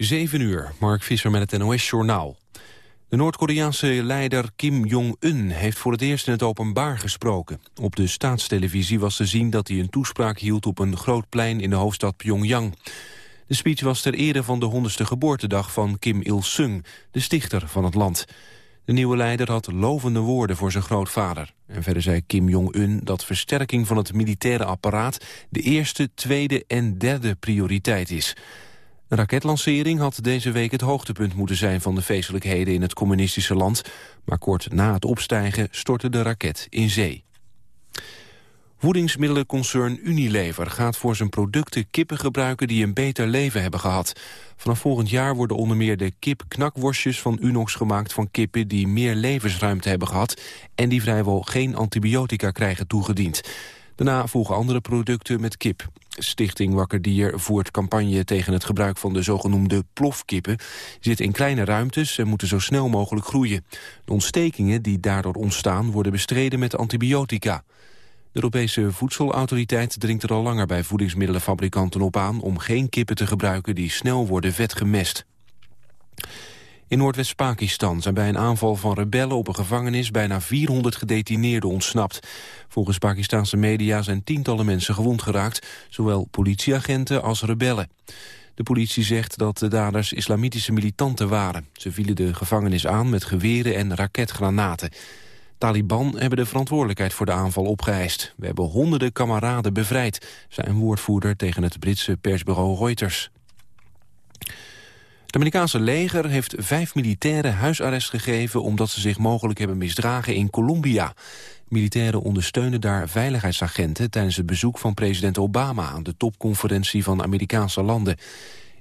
7 uur, Mark Visser met het NOS-journaal. De Noord-Koreaanse leider Kim Jong-un heeft voor het eerst in het openbaar gesproken. Op de staatstelevisie was te zien dat hij een toespraak hield op een groot plein in de hoofdstad Pyongyang. De speech was ter ere van de honderdste geboortedag van Kim Il-sung, de stichter van het land. De nieuwe leider had lovende woorden voor zijn grootvader. En verder zei Kim Jong-un dat versterking van het militaire apparaat... de eerste, tweede en derde prioriteit is. Een raketlancering had deze week het hoogtepunt moeten zijn... van de feestelijkheden in het communistische land. Maar kort na het opstijgen stortte de raket in zee. Voedingsmiddelenconcern Unilever gaat voor zijn producten kippen gebruiken die een beter leven hebben gehad. Vanaf volgend jaar worden onder meer de kip-knakworstjes van Unox gemaakt van kippen die meer levensruimte hebben gehad en die vrijwel geen antibiotica krijgen toegediend. Daarna volgen andere producten met kip. Stichting Wakker Dier voert campagne tegen het gebruik van de zogenoemde plofkippen. Die zitten in kleine ruimtes en moeten zo snel mogelijk groeien. De ontstekingen die daardoor ontstaan worden bestreden met antibiotica. De Europese Voedselautoriteit dringt er al langer bij voedingsmiddelenfabrikanten op aan om geen kippen te gebruiken die snel worden vetgemest. In Noordwest-Pakistan zijn bij een aanval van rebellen op een gevangenis bijna 400 gedetineerden ontsnapt. Volgens Pakistanse media zijn tientallen mensen gewond geraakt, zowel politieagenten als rebellen. De politie zegt dat de daders islamitische militanten waren. Ze vielen de gevangenis aan met geweren en raketgranaten. Taliban hebben de verantwoordelijkheid voor de aanval opgeëist. We hebben honderden kameraden bevrijd, zei een woordvoerder tegen het Britse persbureau Reuters. Het Amerikaanse leger heeft vijf militairen huisarrest gegeven... omdat ze zich mogelijk hebben misdragen in Colombia. Militairen ondersteunen daar veiligheidsagenten... tijdens het bezoek van president Obama... aan de topconferentie van Amerikaanse landen.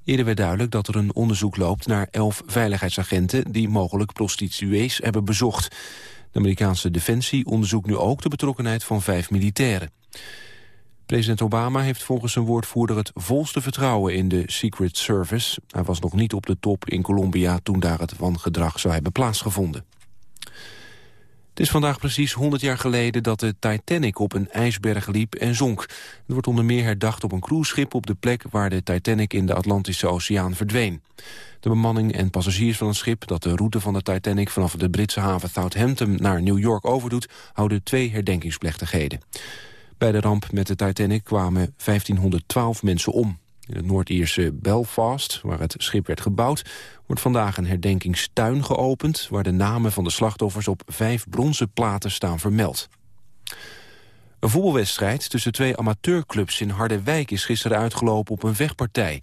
Eerder werd duidelijk dat er een onderzoek loopt naar elf veiligheidsagenten... die mogelijk prostituees hebben bezocht. De Amerikaanse Defensie onderzoekt nu ook de betrokkenheid van vijf militairen. President Obama heeft volgens zijn woordvoerder het volste vertrouwen in de Secret Service. Hij was nog niet op de top in Colombia toen daar het wangedrag zou hebben plaatsgevonden. Het is vandaag precies 100 jaar geleden dat de Titanic op een ijsberg liep en zonk. Het wordt onder meer herdacht op een cruiseschip op de plek waar de Titanic in de Atlantische Oceaan verdween. De bemanning en passagiers van het schip dat de route van de Titanic vanaf de Britse haven Southampton naar New York overdoet, houden twee herdenkingsplechtigheden. Bij de ramp met de Titanic kwamen 1512 mensen om. In het Noord-Ierse Belfast, waar het schip werd gebouwd... wordt vandaag een herdenkingstuin geopend... waar de namen van de slachtoffers op vijf bronzen platen staan vermeld. Een voetbalwedstrijd tussen twee amateurclubs in Harderwijk... is gisteren uitgelopen op een vechtpartij.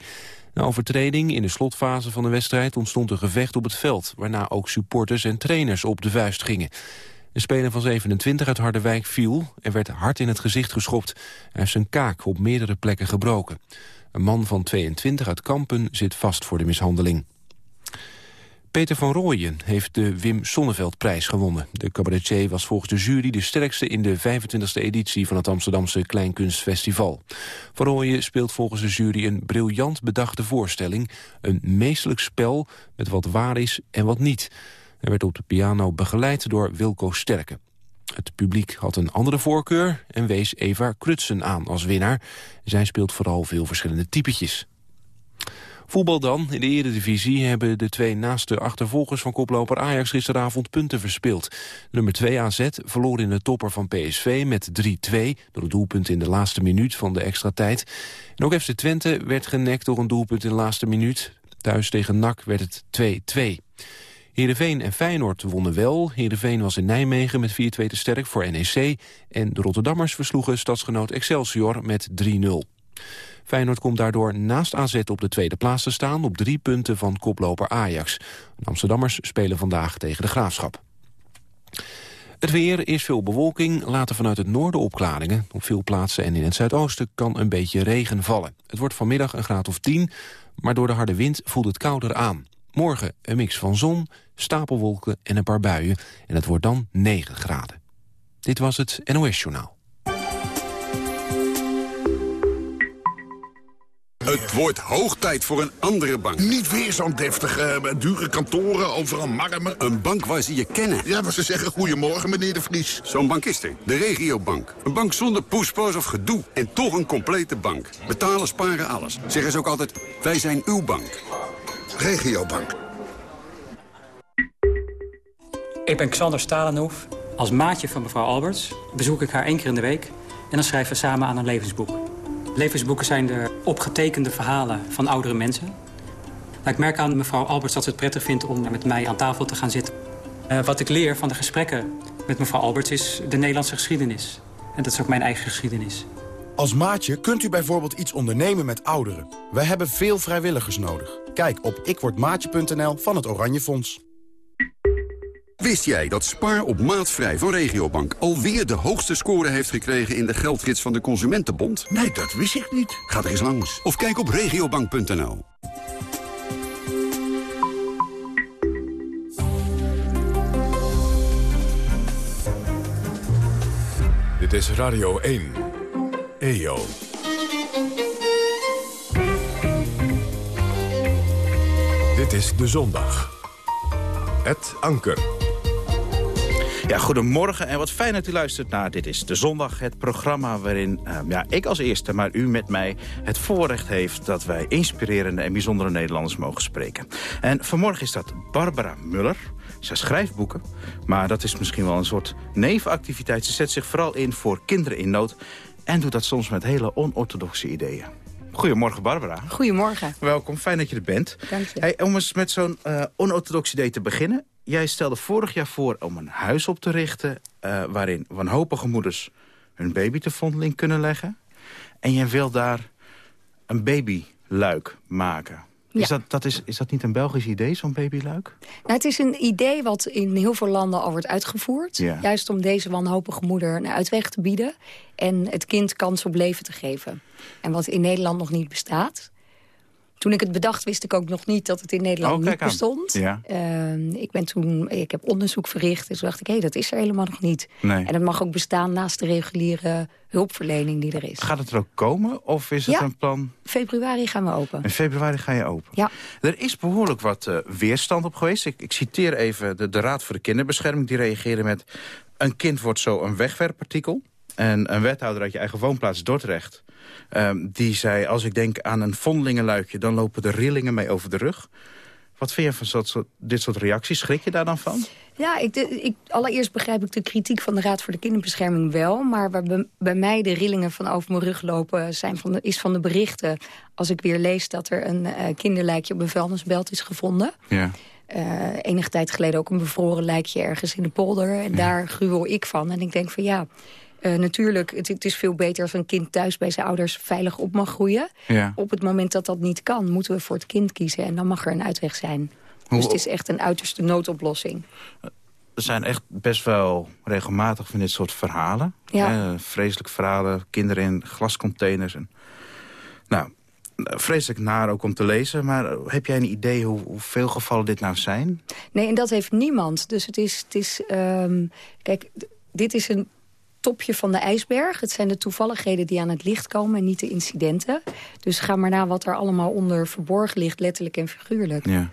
Na overtreding in de slotfase van de wedstrijd ontstond een gevecht op het veld... waarna ook supporters en trainers op de vuist gingen. Een speler van 27 uit Harderwijk viel en werd hard in het gezicht geschopt. Hij heeft zijn kaak op meerdere plekken gebroken. Een man van 22 uit Kampen zit vast voor de mishandeling. Peter van Rooyen heeft de Wim Sonneveldprijs gewonnen. De cabaretier was volgens de jury de sterkste in de 25e editie van het Amsterdamse Kleinkunstfestival. Van Rooyen speelt volgens de jury een briljant bedachte voorstelling. Een meestelijk spel met wat waar is en wat niet. Hij werd op de piano begeleid door Wilco Sterke. Het publiek had een andere voorkeur en wees Eva Krutsen aan als winnaar. Zij speelt vooral veel verschillende typetjes. Voetbal dan. In de Eredivisie hebben de twee naaste achtervolgers van koploper Ajax gisteravond punten verspeeld. Nummer 2 AZ verloor in de topper van PSV met 3-2... door een doelpunt in de laatste minuut van de extra tijd. En ook FC Twente werd genekt door een doelpunt in de laatste minuut. Thuis tegen NAC werd het 2-2. Heerenveen en Feyenoord wonnen wel. Heerenveen was in Nijmegen met 4-2 te sterk voor NEC. En de Rotterdammers versloegen stadsgenoot Excelsior met 3-0. Feyenoord komt daardoor naast AZ op de tweede plaats te staan... op drie punten van koploper Ajax. De Amsterdammers spelen vandaag tegen de Graafschap. Het weer is veel bewolking, later vanuit het noorden opklaringen. Op veel plaatsen en in het zuidoosten kan een beetje regen vallen. Het wordt vanmiddag een graad of 10, maar door de harde wind voelt het kouder aan. Morgen een mix van zon, stapelwolken en een paar buien. En het wordt dan 9 graden. Dit was het NOS Journaal. Het wordt hoog tijd voor een andere bank. Niet weer zo'n deftige, eh, dure kantoren, overal marmer. Een bank waar ze je kennen. Ja, waar ze zeggen goedemorgen, meneer de Vries. Zo'n bank is er. De regiobank. Een bank zonder poespas of gedoe. En toch een complete bank. Betalen, sparen, alles. Zeggen ze ook altijd, wij zijn uw bank. Regiobank. Ik ben Xander Stalenhoef. Als maatje van mevrouw Alberts bezoek ik haar één keer in de week... en dan schrijven we samen aan een levensboek. Levensboeken zijn de opgetekende verhalen van oudere mensen. Nou, ik merk aan mevrouw Alberts dat ze het prettig vindt om met mij aan tafel te gaan zitten. Uh, wat ik leer van de gesprekken met mevrouw Alberts is de Nederlandse geschiedenis. En dat is ook mijn eigen geschiedenis. Als maatje kunt u bijvoorbeeld iets ondernemen met ouderen. We hebben veel vrijwilligers nodig. Kijk op ikwordmaatje.nl van het Oranje Fonds. Wist jij dat Spaar op maatvrij van Regiobank alweer de hoogste score heeft gekregen in de geldgids van de Consumentenbond? Nee, dat wist ik niet. Ga er eens langs of kijk op regiobank.nl. Dit is Radio 1. EO. Dit is De Zondag. Het Anker. Ja, goedemorgen en wat fijn dat u luistert naar Dit is de Zondag. Het programma waarin uh, ja, ik als eerste, maar u met mij het voorrecht heeft... dat wij inspirerende en bijzondere Nederlanders mogen spreken. En vanmorgen is dat Barbara Muller. Zij schrijft boeken, maar dat is misschien wel een soort nevenactiviteit. Ze zet zich vooral in voor kinderen in nood... en doet dat soms met hele onorthodoxe ideeën. Goedemorgen, Barbara. Goedemorgen. Welkom, fijn dat je er bent. Dank je. Hey, om eens met zo'n uh, onorthodox idee te beginnen. Jij stelde vorig jaar voor om een huis op te richten... Uh, waarin wanhopige moeders hun baby te vondeling kunnen leggen. En jij wil daar een babyluik maken. Ja. Is, dat, dat is, is dat niet een Belgisch idee, zo'n babyluik? Nou, het is een idee wat in heel veel landen al wordt uitgevoerd. Ja. Juist om deze wanhopige moeder een uitweg te bieden. En het kind kans op leven te geven. En wat in Nederland nog niet bestaat. Toen ik het bedacht wist ik ook nog niet dat het in Nederland Oh, niet bestond. Ja. Uh, ik, ben toen, ik heb onderzoek verricht. Dus toen dacht ik, hé, hey, dat is er helemaal nog niet. Nee. En het mag ook bestaan naast de reguliere hulpverlening die er is. Gaat het er ook komen of is het Ja. een plan... Februari gaan we open. In februari ga je open. Ja. Er is behoorlijk wat uh, weerstand op geweest. Ik, ik citeer even de, de Raad voor de Kinderbescherming. Die reageerde met... een kind wordt zo een wegwerpartikel. En een wethouder uit je eigen woonplaats Dordrecht... Um, die zei, als ik denk aan een vondelingenluikje... dan lopen de rillingen mee over de rug. Wat vind je van dit soort reacties? Schrik je daar dan van? Ja, ik, ik, allereerst begrijp ik de kritiek van de Raad voor de Kinderbescherming wel. Maar waar bij, bij mij de rillingen van over mijn rug lopen... Zijn van de, is van de berichten als ik weer lees dat er een uh, kinderlijkje op een vuilnisbelt is gevonden. Ja. Uh, enige tijd geleden ook een bevroren lijkje ergens in de polder. En ja. daar gruwel ik van. En ik denk van ja... Uh, natuurlijk, het, het, is veel beter als een kind thuis bij zijn ouders veilig op mag groeien. Ja. Op het moment dat dat niet kan, moeten we voor het kind kiezen. En dan mag er een uitweg zijn. Hoe, dus het is echt een uiterste noodoplossing. Er zijn echt best wel regelmatig van dit soort verhalen. Ja. Hè, vreselijke verhalen, kinderen in glascontainers. En, nou, vreselijk naar ook om te lezen. Maar heb jij een idee hoe, hoeveel gevallen dit nou zijn? Nee, en dat heeft niemand. Dus het is... Het is um, kijk, dit is een topje van de ijsberg. Het zijn de toevalligheden die aan het licht komen en niet de incidenten. Dus ga maar na wat er allemaal onder verborgen ligt, letterlijk en figuurlijk. Ja.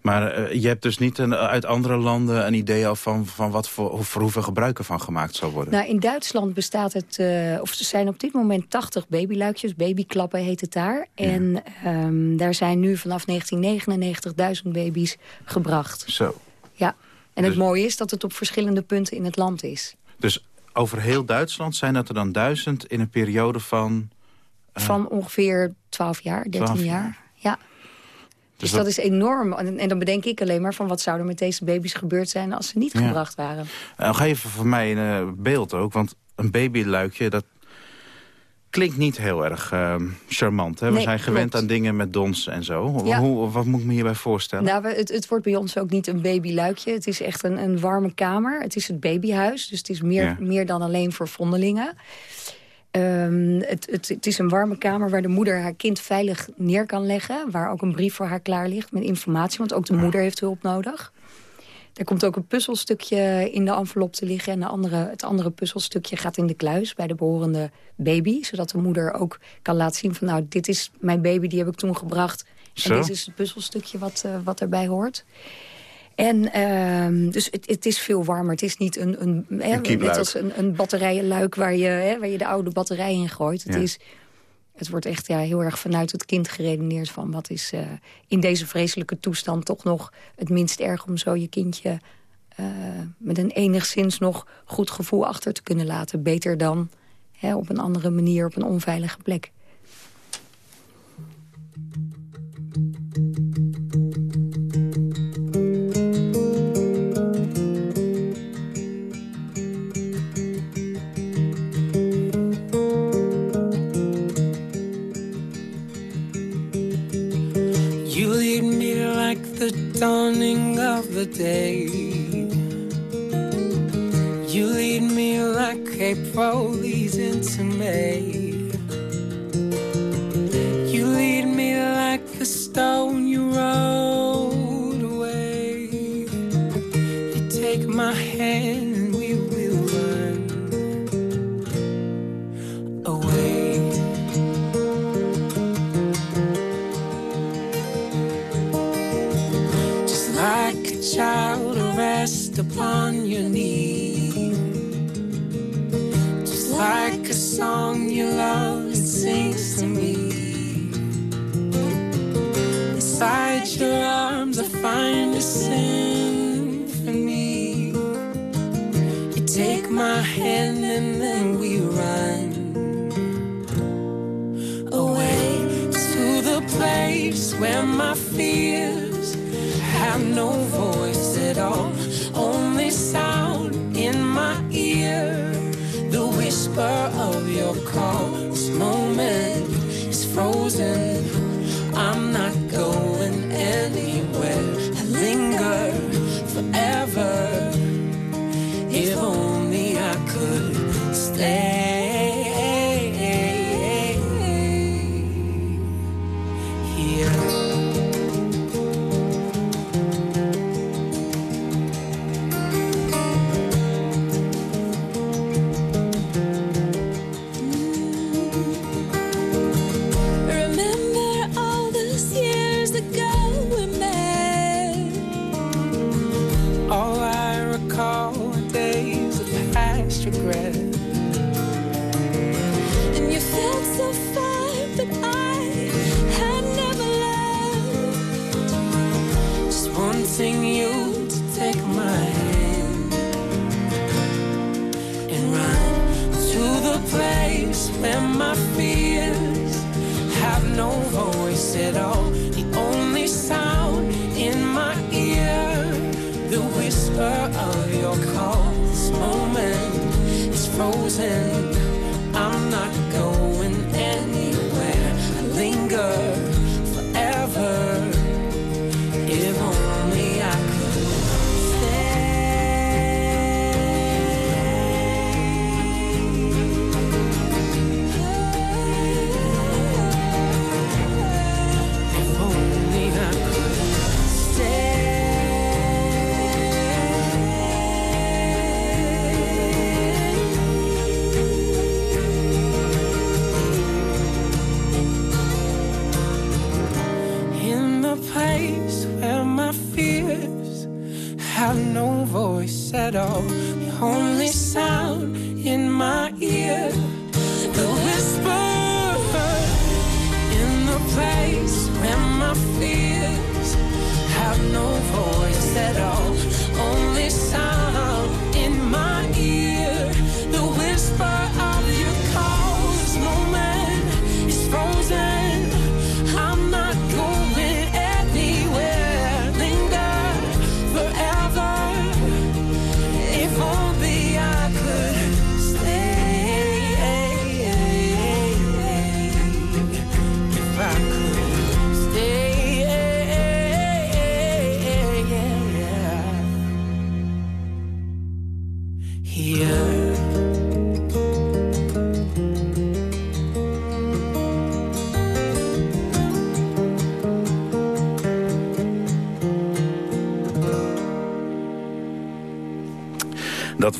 Maar uh, je hebt dus niet een, uit andere landen een idee al van, van wat voor, voor hoeveel gebruik ervan gemaakt zal worden? Nou, in Duitsland bestaat het, uh, of er zijn op dit moment 80 babyluikjes, babyklappen heet het daar. Ja. En um, daar zijn nu vanaf 1999 1000 baby's gebracht. Zo. Ja, en dus... het mooie is dat het op verschillende punten in het land is. Dus over heel Duitsland zijn dat er dan duizend in een periode van... Uh, van ongeveer 12 jaar, 13 12 jaar. jaar. Ja. Dus, dus dat... dat... is enorm. En, en, dan bedenk ik alleen maar van wat zou er met deze baby's gebeurd zijn als ze niet ja. gebracht waren. Uh, ga even voor mij een uh, beeld ook, want een babyluikje, dat klinkt niet heel erg uh, charmant. Hè? We nee, zijn gewend klopt. aan dingen met dons en zo. Ja. Hoe, wat moet ik me hierbij voorstellen? Nou, het, het, wordt bij ons ook niet een babyluikje. Het is echt een, een warme kamer. Het is het babyhuis, dus het is meer, ja. meer dan alleen voor vondelingen. Um, het, het, het, is een warme kamer waar de moeder haar kind veilig neer kan leggen. Waar ook een brief voor haar klaar ligt met informatie. Want ook de moeder heeft hulp nodig. Er komt ook een puzzelstukje in de envelop te liggen. En de andere, het andere puzzelstukje gaat in de kluis bij de behorende baby. Zodat de moeder ook kan laten zien van... nou, dit is mijn baby, die heb ik toen gebracht. Zo. En dit is het puzzelstukje wat, uh, wat erbij hoort. En uh, dus het, het, is veel warmer. Het is niet een, een, hè, een net als een, een batterijenluik waar je, hè, waar je de oude batterij in gooit. Het ja. is Het wordt echt ja, heel erg vanuit het kind geredeneerd van... wat is uh, in deze vreselijke toestand toch nog het minst erg... om zo je kindje uh, met een enigszins nog goed gevoel achter te kunnen laten. Beter dan hè, op een andere manier op een onveilige plek. Dawning of the day. You lead me like April leads into May. You lead me like the stone you rolled song you love, it sings to me. Inside your arms, I find a symphony. You take my hand and then we run away to the place where my fears have no voice at all only sound in my ear the whisper of your call. This moment is frozen. I'm not going anywhere. I linger forever.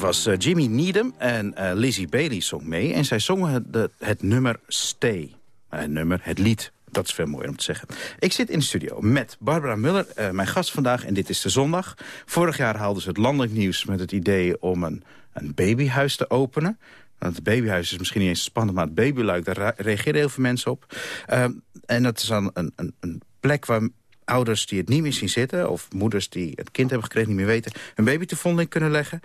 Was uh, Jimmy Needham en uh, Lizzie Bailey zong mee. En zij zongen het, het nummer Stay. Het nummer, het lied. Dat is veel mooier om te zeggen. Ik zit in de studio met Barbara Muller, mijn gast vandaag. En dit is de zondag. Vorig jaar haalden ze het landelijk nieuws met het idee om een, een babyhuis te openen. Het babyhuis is misschien niet eens spannend, maar het babyluik, daar reageren heel veel mensen op. Ehm, en dat is dan een, een, een plek waar ouders die het niet meer zien zitten... of moeders die het kind hebben gekregen niet meer weten... een baby te vondeling kunnen leggen.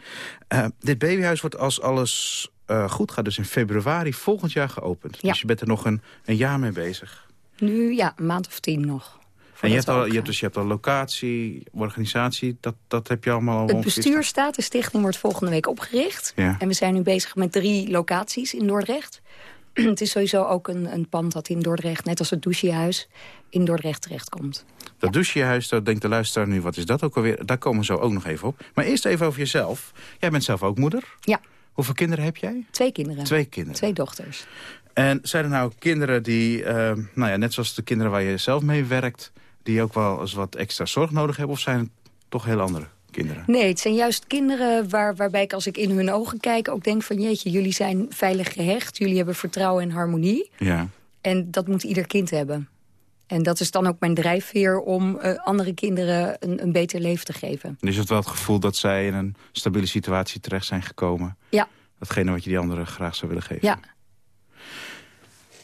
Eh, dit babyhuis wordt als alles eh, goed gaat... dus in februari volgend jaar geopend. Ja. Dus je bent er nog een, een jaar mee bezig. Nu, ja, een maand of tien nog. En je hebt, al, je, hebt, gaan. dus je hebt al locatie, organisatie, dat, dat heb je allemaal al Het bestuur staat, de stichting wordt volgende week opgericht. Ja. En we zijn nu bezig met drie locaties in Dordrecht. het is sowieso ook een, een pand dat in Dordrecht, net als het douchehuis, in Dordrecht terechtkomt. Dat douchehuis, daar denkt de luisteraar nu, wat is dat ook alweer? Daar komen we zo ook nog even op. Maar eerst even over jezelf. Jij bent zelf ook moeder. Ja, Hoeveel kinderen heb jij? twee kinderen. Twee kinderen. Twee dochters. En zijn er nou kinderen die, eh, nou ja, net zoals de kinderen waar je zelf mee werkt... die ook wel eens wat extra zorg nodig hebben? Of zijn het toch heel andere kinderen? Nee, het zijn juist kinderen waar, waarbij ik als ik in hun ogen kijk... ook denk van jeetje, jullie zijn veilig gehecht. Jullie hebben vertrouwen en harmonie. Ja. En dat moet ieder kind hebben. En dat is dan ook mijn drijfveer om eh, andere kinderen een, een beter leven te geven. En is het wel het gevoel dat zij in een stabiele situatie terecht zijn gekomen? Ja, Datgene wat je die anderen graag zou willen geven? ja.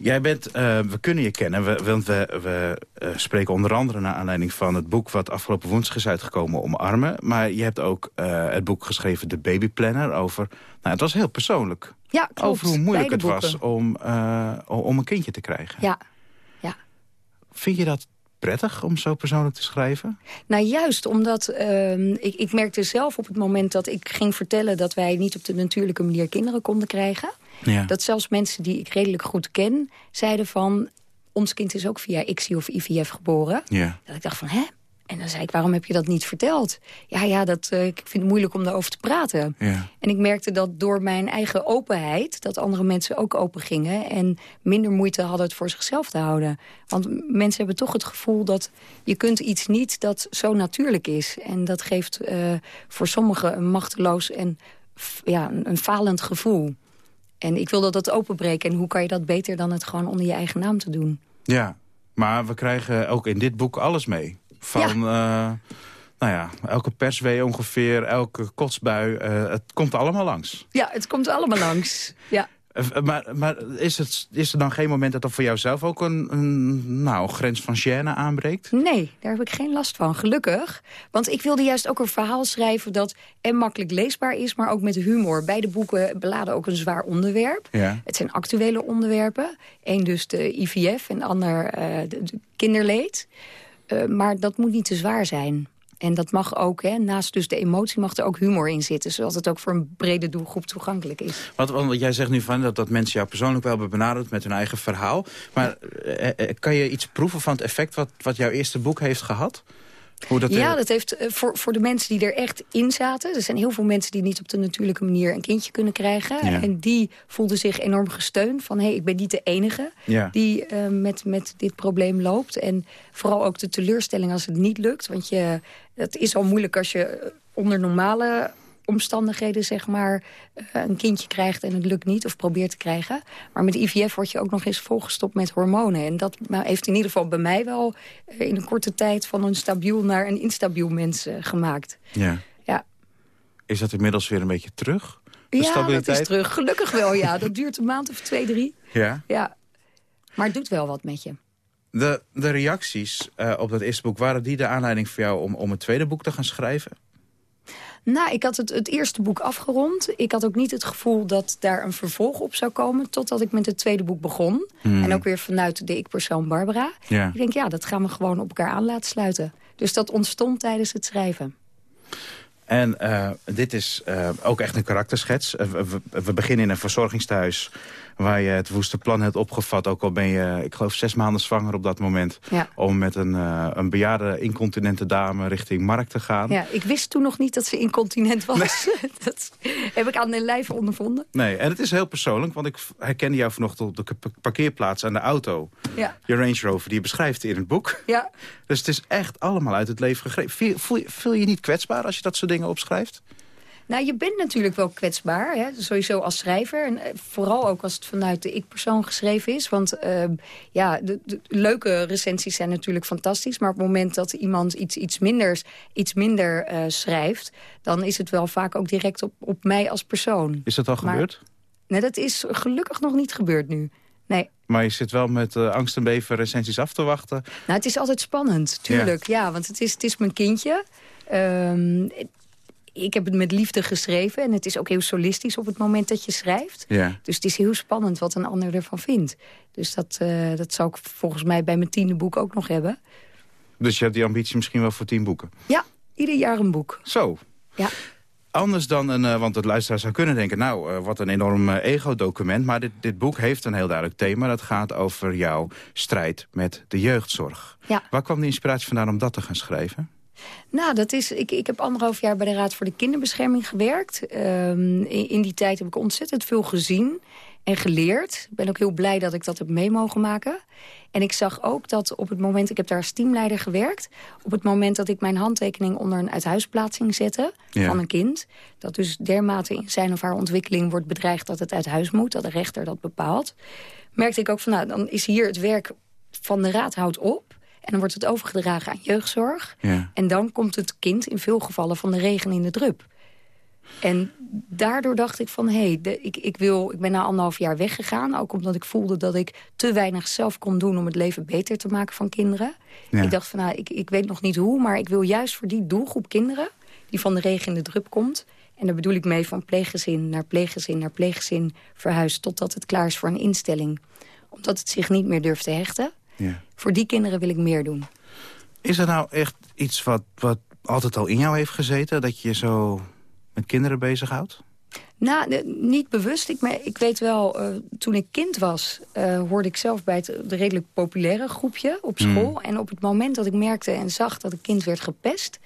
Jij bent, eh, we kunnen je kennen, we, want we, we eh, spreken onder andere naar aanleiding van het boek... wat afgelopen woensdag is uitgekomen, Omarmen. Maar je hebt ook eh, het boek geschreven, De Baby Planner, over... Nou, het was heel persoonlijk. Ja, klopt. Over hoe moeilijk het was om, om een kindje te krijgen. Ja, ja. Vind je dat prettig om zo persoonlijk te schrijven? Nou, juist omdat ehm, ik, ik merkte zelf op het moment dat ik ging vertellen... dat wij niet op de natuurlijke manier kinderen konden krijgen... Ja. dat zelfs mensen die ik redelijk goed ken zeiden van... ons kind is ook via ICSI of IVF geboren. Ja. Dat ik dacht van, hè? En dan zei ik, waarom heb je dat niet verteld? Ja, ja, dat, eh, ik vind het moeilijk om daarover te praten. Ja. En ik merkte dat door mijn eigen openheid... dat andere mensen ook open gingen... en minder moeite hadden het voor zichzelf te houden. Want mensen hebben toch het gevoel dat je kunt iets niet... dat zo natuurlijk is. En dat geeft eh, voor sommigen een machteloos en ja, een falend gevoel. En ik wilde dat openbreken. En hoe kan je dat beter dan het gewoon onder je eigen naam te doen? ja, maar we krijgen ook in dit boek alles mee. Van, eh, nou ja, elke perswee ongeveer, elke kotsbui. eh, het komt allemaal langs. Ja, het komt allemaal langs. Ja. Eh, Maar, maar is, het, is er dan geen moment dat er voor jou zelf ook een, een nou, grens van gêne aanbreekt? Nee, daar heb ik geen last van, gelukkig. Want ik wilde juist ook een verhaal schrijven dat en makkelijk leesbaar is... maar ook met humor. Beide boeken beladen ook een zwaar onderwerp. Ja. Het zijn actuele onderwerpen. Eén dus de IVF en ander eh, de, de kinderleed. Eh, maar dat moet niet te zwaar zijn. En dat mag ook, hè, naast dus de emotie mag er ook humor in zitten... zodat het ook voor een brede doelgroep toegankelijk is. Want, want jij zegt nu van dat, dat mensen jou persoonlijk wel hebben benaderd met hun eigen verhaal. Maar eh, eh, kan je iets proeven van het effect wat, wat jouw eerste boek heeft gehad? Hoe dat ja, dat heeft eh, voor, voor de mensen die er echt in zaten... er zijn heel veel mensen die niet op de natuurlijke manier een kindje kunnen krijgen. Ja. En die voelden zich enorm gesteund van... hé, hey, ik ben niet de enige Ja. die eh, met, met dit probleem loopt. En vooral ook de teleurstelling als het niet lukt. Want je, het is al moeilijk als je onder normale omstandigheden zeg maar eh, een kindje krijgt en het lukt niet of probeert te krijgen. Maar met IVF word je ook nog eens volgestopt met hormonen. En dat nou, heeft in ieder geval bij mij wel eh, in een korte tijd van een stabiel naar een instabiel mens eh, gemaakt. Ja. Ja. Is dat inmiddels weer een beetje terug? De ja, stabiliteit? dat is terug. Gelukkig wel, ja. Dat duurt een maand of twee, drie. Ja. Ja. Maar het doet wel wat met je. De, de reacties op dat eerste boek, waren die de aanleiding voor jou om, om het tweede boek te gaan schrijven? Nou, ik had het, het eerste boek afgerond. Ik had ook niet het gevoel dat daar een vervolg op zou komen... totdat ik met het tweede boek begon. Hmm. En ook weer vanuit de ik-persoon Barbara. Ja. Ik denk, ja, dat gaan we gewoon op elkaar aan laten sluiten. Dus dat ontstond tijdens het schrijven. En eh, dit is eh, ook echt een karakterschets. Eh, we, we- we beginnen in een verzorgingstehuis waar je het woeste plan hebt opgevat. Ook al ben je, ik geloof, zes maanden zwanger op dat moment. Ja. Om met een, eh, een bejaarde incontinente dame richting Markt te gaan. Ja, ik wist toen nog niet dat ze incontinent was. dat heb ik aan de lijve ondervonden. Nee, en het is heel persoonlijk, want ik herkende jou vanochtend op de parkeerplaats aan de auto. Ja, Je Range Rover, die je beschrijft in het boek. ja. Dus het is echt allemaal uit het leven gegrepen. Voel, voel, je- voel je je niet kwetsbaar als je dat soort dingen opschrijft? Nou, je bent natuurlijk wel kwetsbaar, hè? sowieso als schrijver. En eh, vooral ook als het vanuit de ik-persoon geschreven is. Want eh, ja, de, de leuke recensies zijn natuurlijk fantastisch. Maar op het moment dat iemand iets, iets, minders, iets minder eh, schrijft... dan is het wel vaak ook direct op, op mij als persoon. Is dat al Maar- gebeurd? Nee, dat is gelukkig nog niet gebeurd nu. Nee. Maar je zit wel met uh, angst en beven recensies af te wachten. Nou, het is altijd spannend, tuurlijk. Ja, want het is, het is mijn kindje. Um, ik heb het met liefde geschreven. En het is ook heel solistisch op het moment dat je schrijft. Ja. Dus het is heel spannend wat een ander ervan vindt. Dus dat, uh, dat zou ik volgens mij bij mijn tiende boek ook nog hebben. Dus je hebt die ambitie misschien wel voor tien boeken? Ja, ieder jaar een boek. Zo. Ja. Anders dan een, uh, want het luisteraar zou kunnen denken... nou, uh, wat een enorm ego-document. Maar dit, dit boek heeft een heel duidelijk thema. Dat gaat over jouw strijd met de jeugdzorg. Ja. Waar kwam de inspiratie vandaan om dat te gaan schrijven? Nou, dat is, ik, ik heb anderhalf jaar bij de Raad voor de Kinderbescherming gewerkt. Um, in, in, die tijd heb ik ontzettend veel gezien en geleerd. Ik ben ook heel blij dat ik dat heb mee mogen maken. En ik zag ook dat op het moment, ik heb daar als teamleider gewerkt... op het moment dat ik mijn handtekening onder een uithuisplaatsing zette... Ja. van een kind, dat dus dermate in zijn of haar ontwikkeling wordt bedreigd... dat het uit huis moet, dat de rechter dat bepaalt... merkte ik ook van, nou, dan is hier het werk van de raad houdt op... En dan wordt het overgedragen aan jeugdzorg. Ja. En dan komt het kind in veel gevallen van de regen in de drup. En daardoor dacht ik van, hé, hey, ik, ik, wil, ik ben na anderhalf jaar weggegaan. Ook omdat ik voelde dat ik te weinig zelf kon doen... om het leven beter te maken van kinderen. Ja. Ik dacht van, nou, ik, ik weet nog niet hoe... maar ik wil juist voor die doelgroep kinderen... die van de regen in de drup komt... en daar bedoel ik mee van pleeggezin naar pleeggezin naar pleeggezin verhuisd... totdat het klaar is voor een instelling. Omdat het zich niet meer durft te hechten. Ja. Voor die kinderen wil ik meer doen. Is er nou echt iets wat, wat altijd al in jou heeft gezeten... dat je je zo met kinderen bezighoudt? Nou, de- niet bewust. Ik, me- ik weet wel, eh, toen ik kind was... eh, hoorde ik zelf bij het de redelijk populaire groepje op school. En op het moment dat ik merkte en zag dat een kind werd gepest...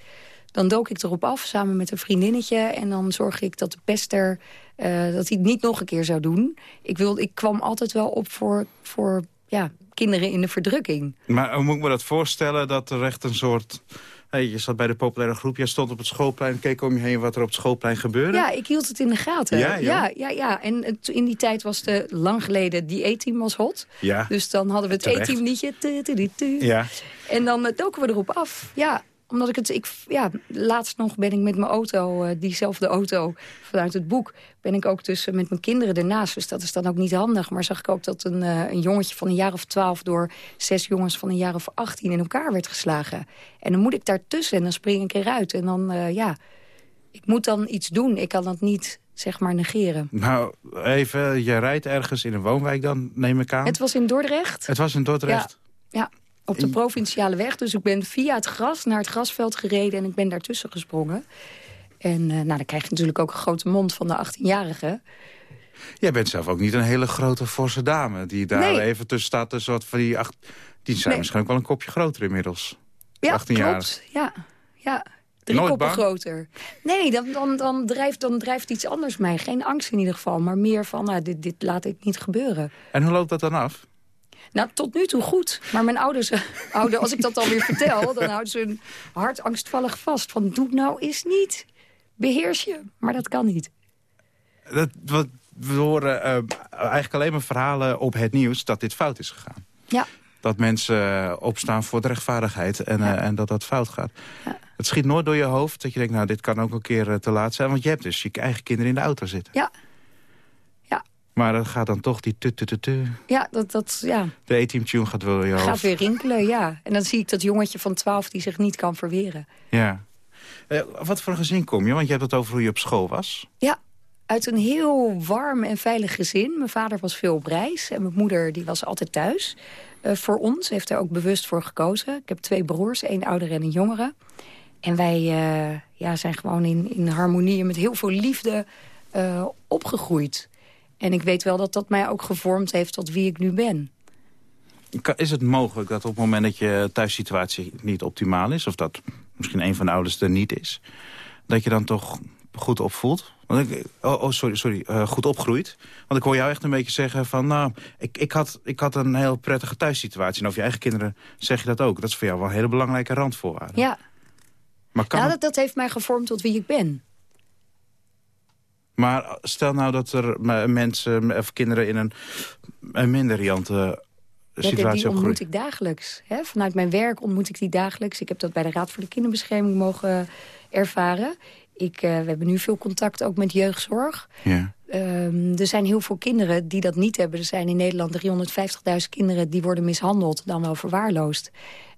dan dook ik erop af samen met een vriendinnetje. En dan zorg ik dat de pester eh, dat hij het niet nog een keer zou doen. Ik, wilde, ik kwam altijd wel op voor, voor ja, kinderen in de verdrukking. Maar hoe moet ik me dat voorstellen dat er echt een soort... Hey, je zat bij de populaire groep, je stond op het schoolplein... keek om je heen wat er op het schoolplein gebeurde? Ja, ik hield het in de gaten. Ja, ja, ja, ja. En het- in die tijd was de lang geleden die E-team was hot. Ja. Dus dan hadden we het. E-team liedje. Tu, tu, tu, tu. Ja. En dan eh, doken we erop af. Ja, omdat ik het... Ik, ja, laatst nog ben ik met mijn auto, eh, diezelfde auto vanuit het boek... ben ik ook tussen met mijn kinderen ernaast. Dus dat is dan ook niet handig. Maar zag ik ook dat een, eh, een jongetje van een jaar of twaalf... door zes jongens van een jaar of achttien in elkaar werd geslagen. En dan moet ik daartussen en dan spring ik eruit. En dan, eh, ja... Ik moet dan iets doen. Ik kan dat niet, zeg maar, negeren. Nou, even, je rijdt ergens in een woonwijk dan, neem ik aan. Het was in Dordrecht. Het was in Dordrecht. Ja, op de provinciale weg. Dus ik ben via het gras naar het grasveld gereden... en ik ben daartussen gesprongen. En eh, nou, dan krijg je natuurlijk ook een grote mond van de 18-jarige. Jij bent zelf ook niet een hele grote forse dame... die daar Nee. even tussen staat tussen wat van die acht... Die zijn Nee. misschien ook wel een kopje groter inmiddels. Ja, 18 jaar. klopt. Ja, ja. Drie Nooit koppen bang? groter. Nee, dan, dan, dan, drijft, dan drijft iets anders mij. Geen angst in ieder geval, maar meer van... Nou, dit, dit laat ik niet gebeuren. En hoe loopt dat dan af? Nou, tot nu toe goed. Maar mijn ouders, houden, als ik dat dan weer vertel... dan houden ze hun hart angstvallig vast. Van, doe nou eens niet. Beheers je. Maar dat kan niet. Dat, wat, we horen eh, eigenlijk alleen maar verhalen op het nieuws... dat dit fout is gegaan. Ja. Dat mensen eh, opstaan voor de rechtvaardigheid en, eh, en dat dat fout gaat. Het schiet nooit door je hoofd dat je denkt... nou, dit kan ook een keer eh, te laat zijn. Want je hebt dus je eigen kinderen in de auto zitten. Ja. Maar dan gaat dan toch die tu tu tu tu. Ja, dat, dat ja, De A-team tune gaat je hoofd. gaat weer rinkelen, ja. En dan zie ik dat jongetje van 12 die zich niet kan verweren. Ja. Eh, wat voor een gezin kom je? Want je hebt het over hoe je op school was. Ja, uit een heel warm en veilig gezin. Mijn vader was veel op reis en mijn moeder die was altijd thuis. Eh, voor ons heeft hij ook bewust voor gekozen. Ik heb twee broers, één oudere en een jongere. En wij eh, ja, zijn gewoon in, in harmonie en met heel veel liefde opgegroeid. En ik weet wel dat dat mij ook gevormd heeft tot wie ik nu ben. Is het mogelijk dat op het moment dat je thuissituatie niet optimaal is... of dat misschien een van de ouders er niet is... dat je dan toch goed opvoelt? Want ik, oh, oh, sorry, sorry eh, goed opgroeit. Want ik hoor jou echt een beetje zeggen van... nou, ik, ik, had, ik had een heel prettige thuissituatie. En over je eigen kinderen zeg je dat ook. Dat is voor jou wel een hele belangrijke randvoorwaarde. Ja, Maar, kan nou, dat, dat heeft mij gevormd tot wie ik ben. Maar stel nou dat er eh, mensen of kinderen in een, een minder riante die- situatie die ontmoet opgroeien. ik dagelijks. Hè? Vanuit mijn werk ontmoet ik die dagelijks. Ik heb dat bij de Raad voor de Kinderbescherming mogen ervaren. Ik, uh, we hebben nu veel contact ook met jeugdzorg. Ja. Um, er zijn heel veel kinderen die dat niet hebben. Er zijn in Nederland 350.000 kinderen die worden mishandeld, dan wel verwaarloosd.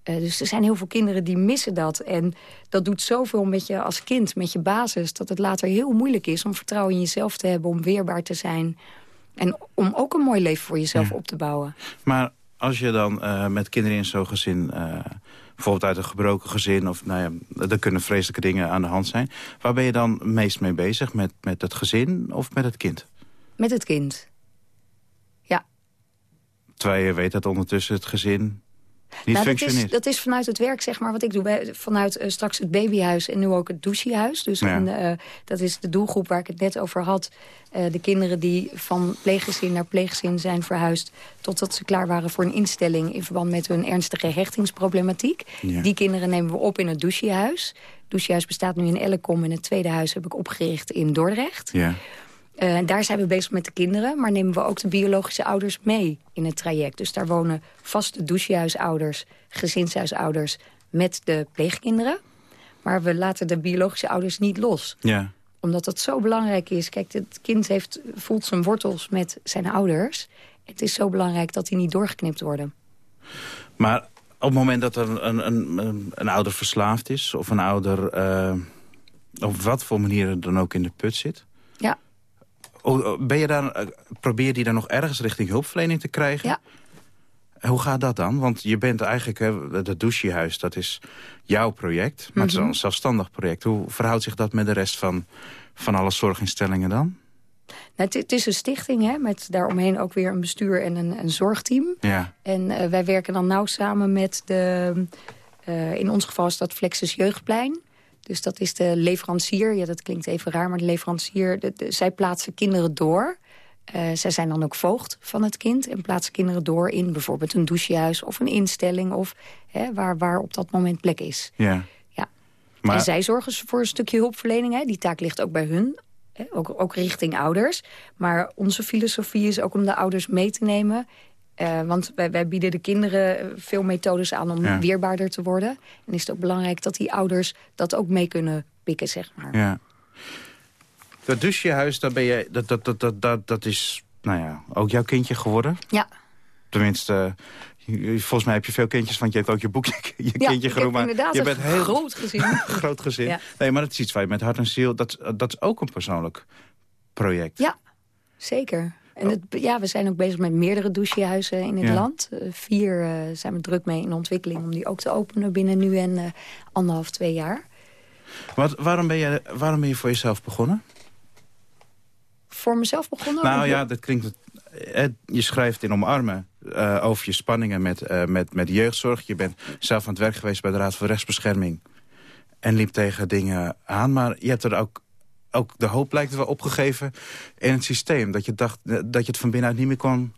Uh, dus er zijn heel veel kinderen die missen dat. En dat doet zoveel met je als kind, met je basis... dat het later heel moeilijk is om vertrouwen in jezelf te hebben... om weerbaar te zijn en om ook een mooi leven voor jezelf Ja. op te bouwen. Maar als je dan eh, met kinderen in zo'n gezin... eh, bijvoorbeeld uit een gebroken gezin... of nou ja, er kunnen vreselijke dingen aan de hand zijn... waar ben je dan meest mee bezig? Met, met het gezin of met het kind? Met het kind. Terwijl je weet dat ondertussen het gezin niet Nou, dat, is, dat is vanuit het werk, zeg maar, wat ik doe. Vanuit eh, straks het babyhuis en nu ook het douchehuis. Dus Ja. eh, dat is de doelgroep waar ik het net over had. Eh, de kinderen die van pleeggezin naar pleeggezin zijn verhuisd... totdat ze klaar waren voor een instelling... in verband met hun ernstige hechtingsproblematiek. Ja. Die kinderen nemen we op in het douchehuis. Het douchehuis bestaat nu in Ellecom. En het tweede huis heb ik opgericht in Dordrecht. Ja. En daar zijn we bezig met de kinderen, maar nemen we ook de biologische ouders mee in het traject. Dus daar wonen vaste douchehuisouders, gezinshuisouders met de pleegkinderen. Maar we laten de biologische ouders niet los ja. omdat het zo belangrijk is. Kijk, het kind heeft, voelt zijn wortels met zijn ouders. Het is zo belangrijk dat die niet doorgeknipt worden. Maar op het moment dat er een, een, een, een ouder verslaafd is... of een ouder eh, op wat voor manier dan ook in de put zit... Ja. Oh, Ben je daar, eh, probeer je die dan nog ergens richting hulpverlening te krijgen? Ja. Hoe gaat dat dan? Want je bent eigenlijk, hè, het douchehuis, dat is jouw project. Maar het is Mhm. een zelfstandig project. Hoe verhoudt zich dat met de rest van, van alle zorginstellingen dan? Nou, het, is een stichting hè, met daaromheen ook weer een bestuur en een, een zorgteam. Ja, En eh, wij werken dan nauw samen met de... eh, in ons geval is dat Flexus Jeugdplein. Dus dat is de leverancier. Ja, dat klinkt even raar, maar de leverancier... de- de- zij plaatsen kinderen door. Eh, zij zijn dan ook voogd van het kind... en plaatsen kinderen door in bijvoorbeeld een douchehuis... of een instelling of hè, waar, waar op dat moment plek is. ja. Ja. Maar, En zij zorgen voor een stukje hulpverlening. Hè. Die taak ligt ook bij hun. Hè. Ook, ook richting ouders. Maar onze filosofie is ook om de ouders mee te nemen. Eh, want wij, wij bieden de kinderen veel methodes aan om Ja. weerbaarder te worden. En is het ook belangrijk dat die ouders dat ook mee kunnen pikken, zeg maar. ja. Dat douchehuis, dat, ben je, dat, dat, dat, dat, dat, dat is nou ja, ook jouw kindje geworden. Ja, Tenminste, volgens mij heb je veel kindjes, want je hebt ook je boekje, je ja kindje genoemd. inderdaad je een bent heel groot gezin. groot gezin. Ja. Nee, maar dat is iets waar je met hart en ziel... Dat, dat is ook een persoonlijk project. Ja, zeker. En het, ja, we zijn ook bezig met meerdere douchehuizen in het Ja. land. Eh, vier eh, zijn we druk mee in ontwikkeling om die ook te openen binnen nu en eh, anderhalf, twee jaar. Wat, waarom, ben je, waarom ben je voor jezelf begonnen? Voor mezelf begonnen? nou ja, dat klinkt... Je schrijft in Omarmen over je spanningen met, met, met jeugdzorg. Je bent zelf aan het werk geweest bij de Raad voor Rechtsbescherming. En liep tegen dingen aan. Maar je hebt er ook, ook de hoop lijkt wel opgegeven in het systeem. Dat je dacht eh, dat je het van binnenuit niet meer kon...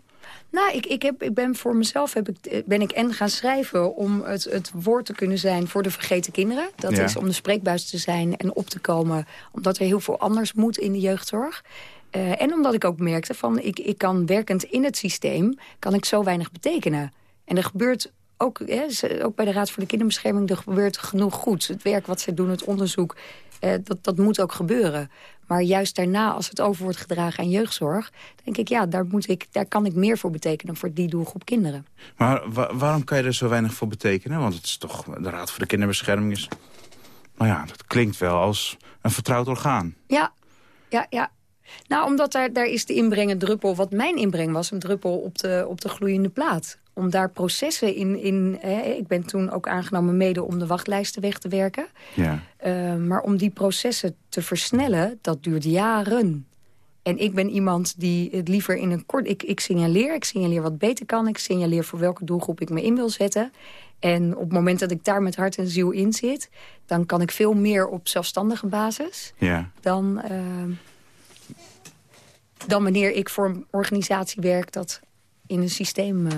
Nou, ik, ik, heb, ik ben voor mezelf heb ik, eh, ben ik en gaan schrijven om het, het woord te kunnen zijn voor de vergeten kinderen. Dat Ja. is om de spreekbuis te zijn en op te komen. Omdat er heel veel anders moet in de jeugdzorg. Eh, en omdat ik ook merkte van ik, ik kan werkend in het systeem kan ik zo weinig betekenen. En er gebeurt ook, hè, ze- ook bij de Raad voor de Kinderbescherming, er gebeurt genoeg goed. Het werk wat ze doen, het onderzoek, eh, dat, dat moet ook gebeuren. Maar juist daarna, als het over wordt gedragen aan jeugdzorg... denk ik, ja, daar, moet ik, daar kan ik meer voor betekenen voor die doelgroep kinderen. Maar wa- waarom kan je er zo weinig voor betekenen? Want het is toch, de Raad voor de Kinderbescherming is... Nou ja, dat klinkt wel als een vertrouwd orgaan. Ja, ja, ja. Nou, omdat daar, daar is de inbreng een druppel... wat mijn inbreng was, een druppel op de, op de gloeiende plaat. Om daar processen in... in hè, ik ben toen ook aangenomen mede om de wachtlijsten weg te werken. Ja. Uh, maar om die processen te versnellen, dat duurt jaren. En ik ben iemand die het liever in een kort... Ik, ik signaleer, ik signaleer wat beter kan. Ik signaleer voor welke doelgroep ik me in wil zetten. En op het moment dat ik daar met hart en ziel in zit... dan kan ik veel meer op zelfstandige basis... Ja. dan, uh, dan wanneer ik voor een organisatie werk... dat in een systeem... Uh,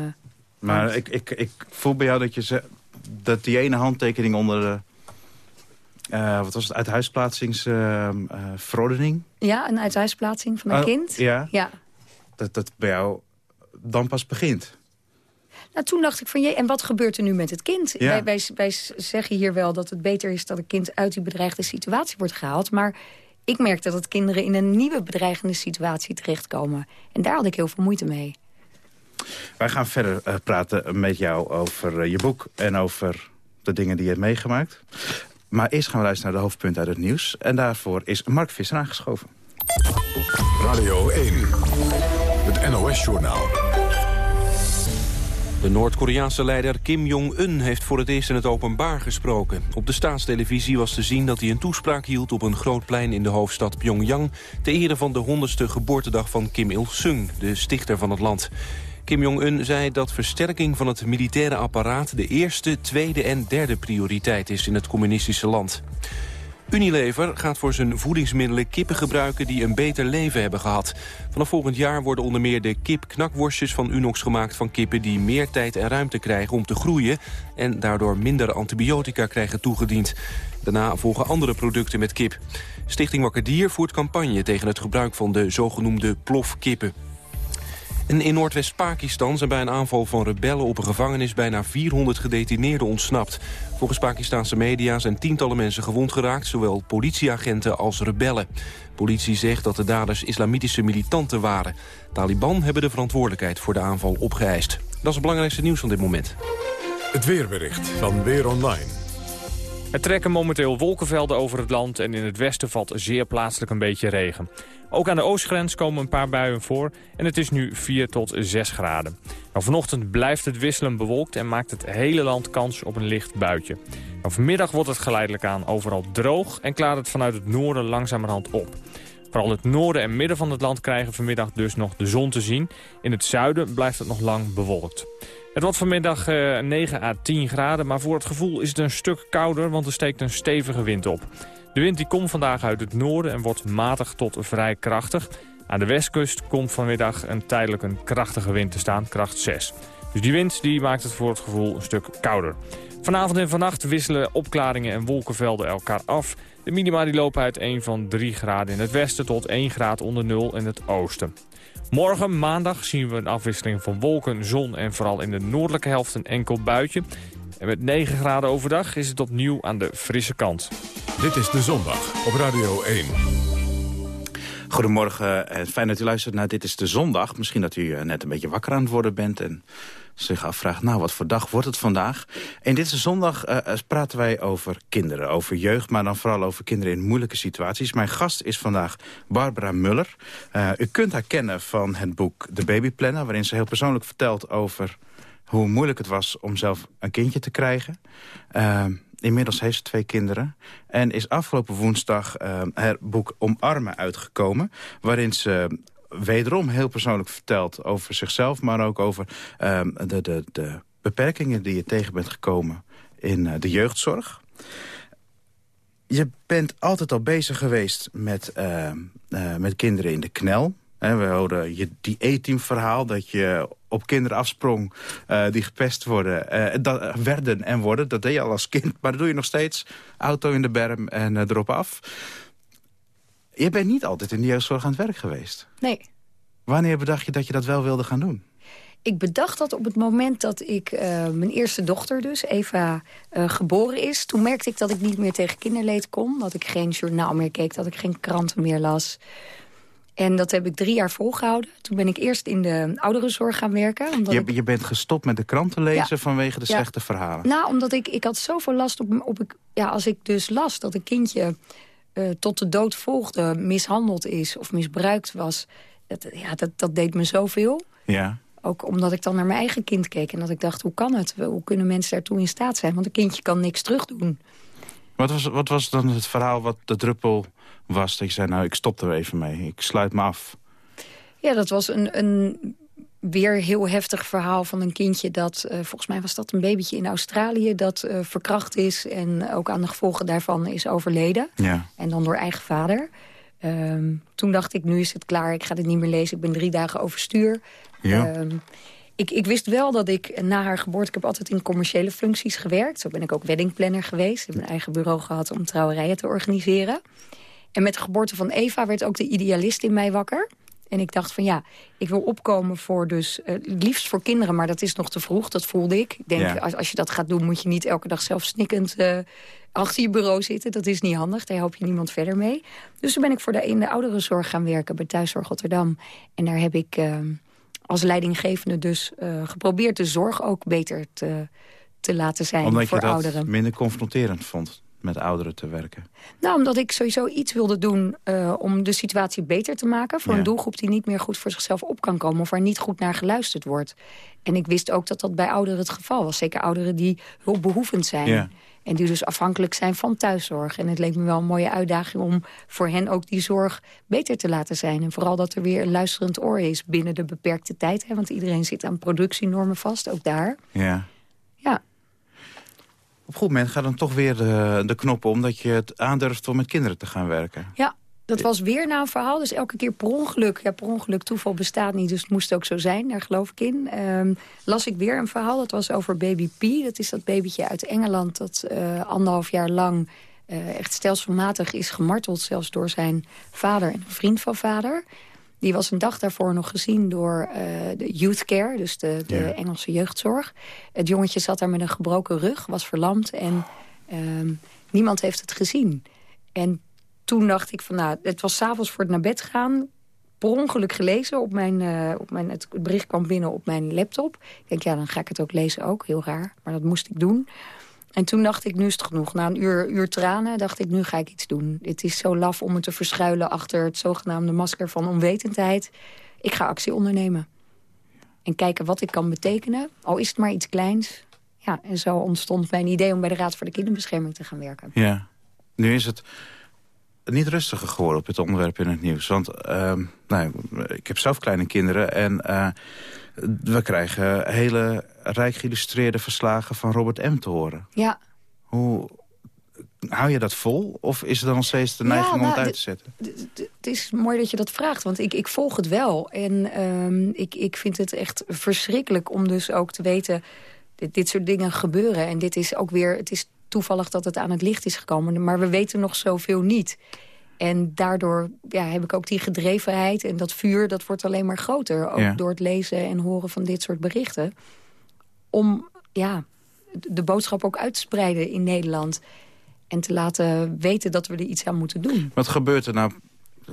maar ik, ik, ik voel bij jou dat, je ze, dat die ene handtekening onder de... Uh, wat was het, uithuisplaatsingsverordening? Uh, ja, een uithuisplaatsing van een oh, kind. Ja? ja. Dat dat bij jou dan pas begint. Nou, toen dacht ik van, je, en wat gebeurt er nu met het kind? Ja. Wij, wij, wij zeggen hier wel dat het beter is dat een kind uit die bedreigde situatie wordt gehaald. Maar ik merk dat het kinderen in een nieuwe bedreigende situatie terechtkomen. En daar had ik heel veel moeite mee. Wij gaan verder eh, praten met jou over eh, je boek en over de dingen die je hebt meegemaakt. Maar eerst gaan we luisteren naar de hoofdpunten uit het nieuws. En daarvoor is Mark Visser aangeschoven. Radio 1, het NOS-journaal. De Noord-Koreaanse leider Kim Jong-un heeft voor het eerst in het openbaar gesproken. Op de staatstelevisie was te zien dat hij een toespraak hield op een groot plein in de hoofdstad Pyongyang... ter ere van de 100ste geboortedag van Kim Il-sung, de stichter van het land. Kim Jong-un zei dat versterking van het militaire apparaat... de eerste, tweede en derde prioriteit is in het communistische land. Unilever gaat voor zijn voedingsmiddelen kippen gebruiken die een beter leven hebben gehad. Vanaf volgend jaar worden onder meer de kip-knakworstjes van Unox gemaakt van kippen die meer tijd en ruimte krijgen om te groeien en daardoor minder antibiotica krijgen toegediend. Daarna volgen andere producten met kip. Stichting Wakker Dier voert campagne tegen het gebruik van de zogenoemde plofkippen. In Noordwest-Pakistan zijn bij een aanval van rebellen op een gevangenis bijna 400 gedetineerden ontsnapt. Volgens Pakistanse media zijn tientallen mensen gewond geraakt, zowel politieagenten als rebellen. Politie zegt dat de daders islamitische militanten waren. Taliban hebben de verantwoordelijkheid voor de aanval opgeëist. Dat is het belangrijkste nieuws van dit moment. Het weerbericht van Weer Online. Er trekken momenteel wolkenvelden over het land en in het westen valt zeer plaatselijk een beetje regen. Ook aan de oostgrens komen een paar buien voor en het is nu 4 tot 6 graden. Nou, vanochtend blijft het wisselen bewolkt en maakt het hele land kans op een licht buitje. Nou, vanmiddag wordt het geleidelijk aan overal droog en klaart het vanuit het noorden langzamerhand op. Vooral het noorden en midden van het land krijgen vanmiddag dus nog de zon te zien. In het zuiden blijft het nog lang bewolkt. Het wordt vanmiddag eh, 9 à 10 graden, maar voor het gevoel is het een stuk kouder, want er steekt een stevige wind op. De wind die komt vandaag uit het noorden en wordt matig tot vrij krachtig. Aan de westkust komt vanmiddag een tijdelijk een krachtige wind te staan, kracht 6. Dus die wind die maakt het voor het gevoel een stuk kouder. Vanavond en vannacht wisselen opklaringen en wolkenvelden elkaar af. De minima die lopen uit 1 van 3 graden in het westen tot 1 graad onder nul in het oosten. Morgen, maandag, zien we een afwisseling van wolken, zon en vooral in de noordelijke helft een enkel buitje. En met 9 graden overdag is het opnieuw aan de frisse kant. Dit is De Zondag op Radio 1. Goedemorgen en fijn dat u luistert naar Dit is de Zondag. Misschien dat u eh, net een beetje wakker aan het worden bent en zich afvraagt... nou, wat voor dag wordt het vandaag? En dit is zondag uh, praten wij over kinderen, over jeugd... maar dan vooral over kinderen in moeilijke situaties. Mijn gast is vandaag Barbara Muller. Uh, u kunt haar kennen van het boek De Babyplanner... waarin ze heel persoonlijk vertelt over hoe moeilijk het was om zelf een kindje te krijgen. Uh, inmiddels heeft ze twee kinderen. En is afgelopen woensdag uh, haar boek Omarmen uitgekomen... waarin ze wederom heel persoonlijk vertelt over zichzelf... maar ook over uh, de, de, de beperkingen die je tegen bent gekomen in uh, de jeugdzorg. Je bent altijd al bezig geweest met, uh, uh, met kinderen in de knel. We houden je die E-team verhaal dat je op kinderen afsprong uh, die gepest worden, dat, werden en worden. Dat deed je al als kind, maar dat doe je nog steeds. Auto in de berm en erop af. Je bent niet altijd in de jeugdzorg aan het werk geweest. Nee. Wanneer bedacht je dat je dat wel wilde gaan doen? Ik bedacht dat op het moment dat ik uh, mijn eerste dochter dus, Eva, uh, geboren is. Toen merkte ik dat ik niet meer tegen kinderleed kon. Dat ik geen journaal meer keek, dat ik geen kranten meer las. En dat heb ik drie jaar volgehouden. Toen ben ik eerst in de ouderenzorg gaan werken. Omdat je, ik... je bent gestopt met de kranten lezen ja. vanwege de ja. slechte verhalen? Nou, omdat ik, ik had zoveel last op, op ik, ja, als ik dus las dat een kindje uh, tot de dood volgde, mishandeld is of misbruikt was. Dat, ja, dat, dat deed me zoveel. Ja. Ook omdat ik dan naar mijn eigen kind keek en dat ik dacht, hoe kan het? Hoe kunnen mensen daartoe in staat zijn? Want een kindje kan niks terugdoen. Wat was, wat was dan het verhaal wat de druppel was? Dat je zei, nou, ik stop er even mee. Ik sluit me af. Ja, dat was een, een weer heel heftig verhaal van een kindje... dat, uh, volgens mij was dat een babytje in Australië... dat uh, verkracht is en ook aan de gevolgen daarvan is overleden. Ja. En dan door eigen vader. Um, toen dacht ik, nu is het klaar, ik ga dit niet meer lezen. Ik ben drie dagen overstuur. Ja. Um, ik, ik, wist wel dat ik na haar geboorte... ik heb altijd in commerciële functies gewerkt. Zo ben ik ook weddingplanner geweest. Ik heb een eigen bureau gehad om trouwerijen te organiseren. En met de geboorte van Eva werd ook de idealist in mij wakker. En ik dacht van ja, ik wil opkomen voor dus, uh, liefst voor kinderen, maar dat is nog te vroeg, dat voelde ik. Ik denk, Ja. als, als je dat gaat doen, moet je niet elke dag zelf snikkend eh, achter je bureau zitten. Dat is niet handig, daar help je niemand verder mee. Dus toen ben ik voor de, in de ouderenzorg gaan werken bij Thuiszorg Rotterdam. En daar heb ik eh, als leidinggevende dus eh, geprobeerd de zorg ook beter te, te laten zijn Omdat voor je dat ouderen. minder confronterend vond met ouderen te werken. Nou, omdat ik sowieso iets wilde doen eh, om de situatie beter te maken... voor Ja. een doelgroep die niet meer goed voor zichzelf op kan komen... of waar niet goed naar geluisterd wordt. En ik wist ook dat dat bij ouderen het geval was. Zeker ouderen die hulpbehoevend zijn. Ja. En die dus afhankelijk zijn van thuiszorg. En het leek me wel een mooie uitdaging om voor hen ook die zorg beter te laten zijn. En vooral dat er weer een luisterend oor is binnen de beperkte tijd. Hè, want iedereen zit aan productienormen vast, ook daar. Ja. Ja. Op een goed moment gaat dan toch weer de, de knop om... dat je het aandurft om met kinderen te gaan werken. Ja, dat was weer na een verhaal. Dus elke keer per ongeluk. Ja, per ongeluk, toeval bestaat niet, dus het moest ook zo zijn. Daar geloof ik in. Ehm, las ik weer een verhaal. Dat was over baby P. Dat is dat babytje uit Engeland... dat eh, anderhalf jaar lang eh, echt stelselmatig is gemarteld... zelfs door zijn vader en vriend van vader. Die was een dag daarvoor nog gezien door eh, de youth care, dus de, de. Engelse jeugdzorg. Het jongetje zat daar met een gebroken rug, was verlamd en ehm, niemand heeft het gezien. En toen dacht ik van, nou, het was s'avonds voor het naar bed gaan. Per ongeluk gelezen. Op mijn, eh, op mijn, het bericht kwam binnen op mijn laptop. Ik denk, ja, dan ga ik het ook lezen ook. Heel raar, maar dat moest ik doen. En toen dacht ik, nu is het genoeg. Na een uur, uur tranen dacht ik, nu ga ik iets doen. Het is zo laf om me te verschuilen achter het zogenaamde masker van onwetendheid. Ik ga actie ondernemen. En kijken wat ik kan betekenen. Al is het maar iets kleins. Ja, en zo ontstond mijn idee om bij de Raad voor de Kinderbescherming te gaan werken. Ja. Nu is het niet rustiger geworden op het onderwerp in het nieuws. Want ehm, nou, ik heb zelf kleine kinderen en eh, we krijgen hele rijk geïllustreerde verslagen van Robert M. te horen. Ja, Hoe hou je dat vol? Of is er dan nog steeds de Ja, neiging om nou, het uit de- te zetten? Het is mooi dat je dat vraagt, want ik, ik volg het wel. En ehm, ik, ik vind het echt verschrikkelijk om dus ook te weten... Dit, dit soort dingen gebeuren. En dit is ook weer, het is toevallig dat het aan het licht is gekomen. Maar we weten nog zoveel niet. En daardoor ja, heb ik ook die gedrevenheid en dat vuur... dat wordt alleen maar groter. Ook Ja. door het lezen en horen van dit soort berichten. Om ja, de boodschap ook uit te spreiden in Nederland. En te laten weten dat we er iets aan moeten doen. Wat gebeurt er nou?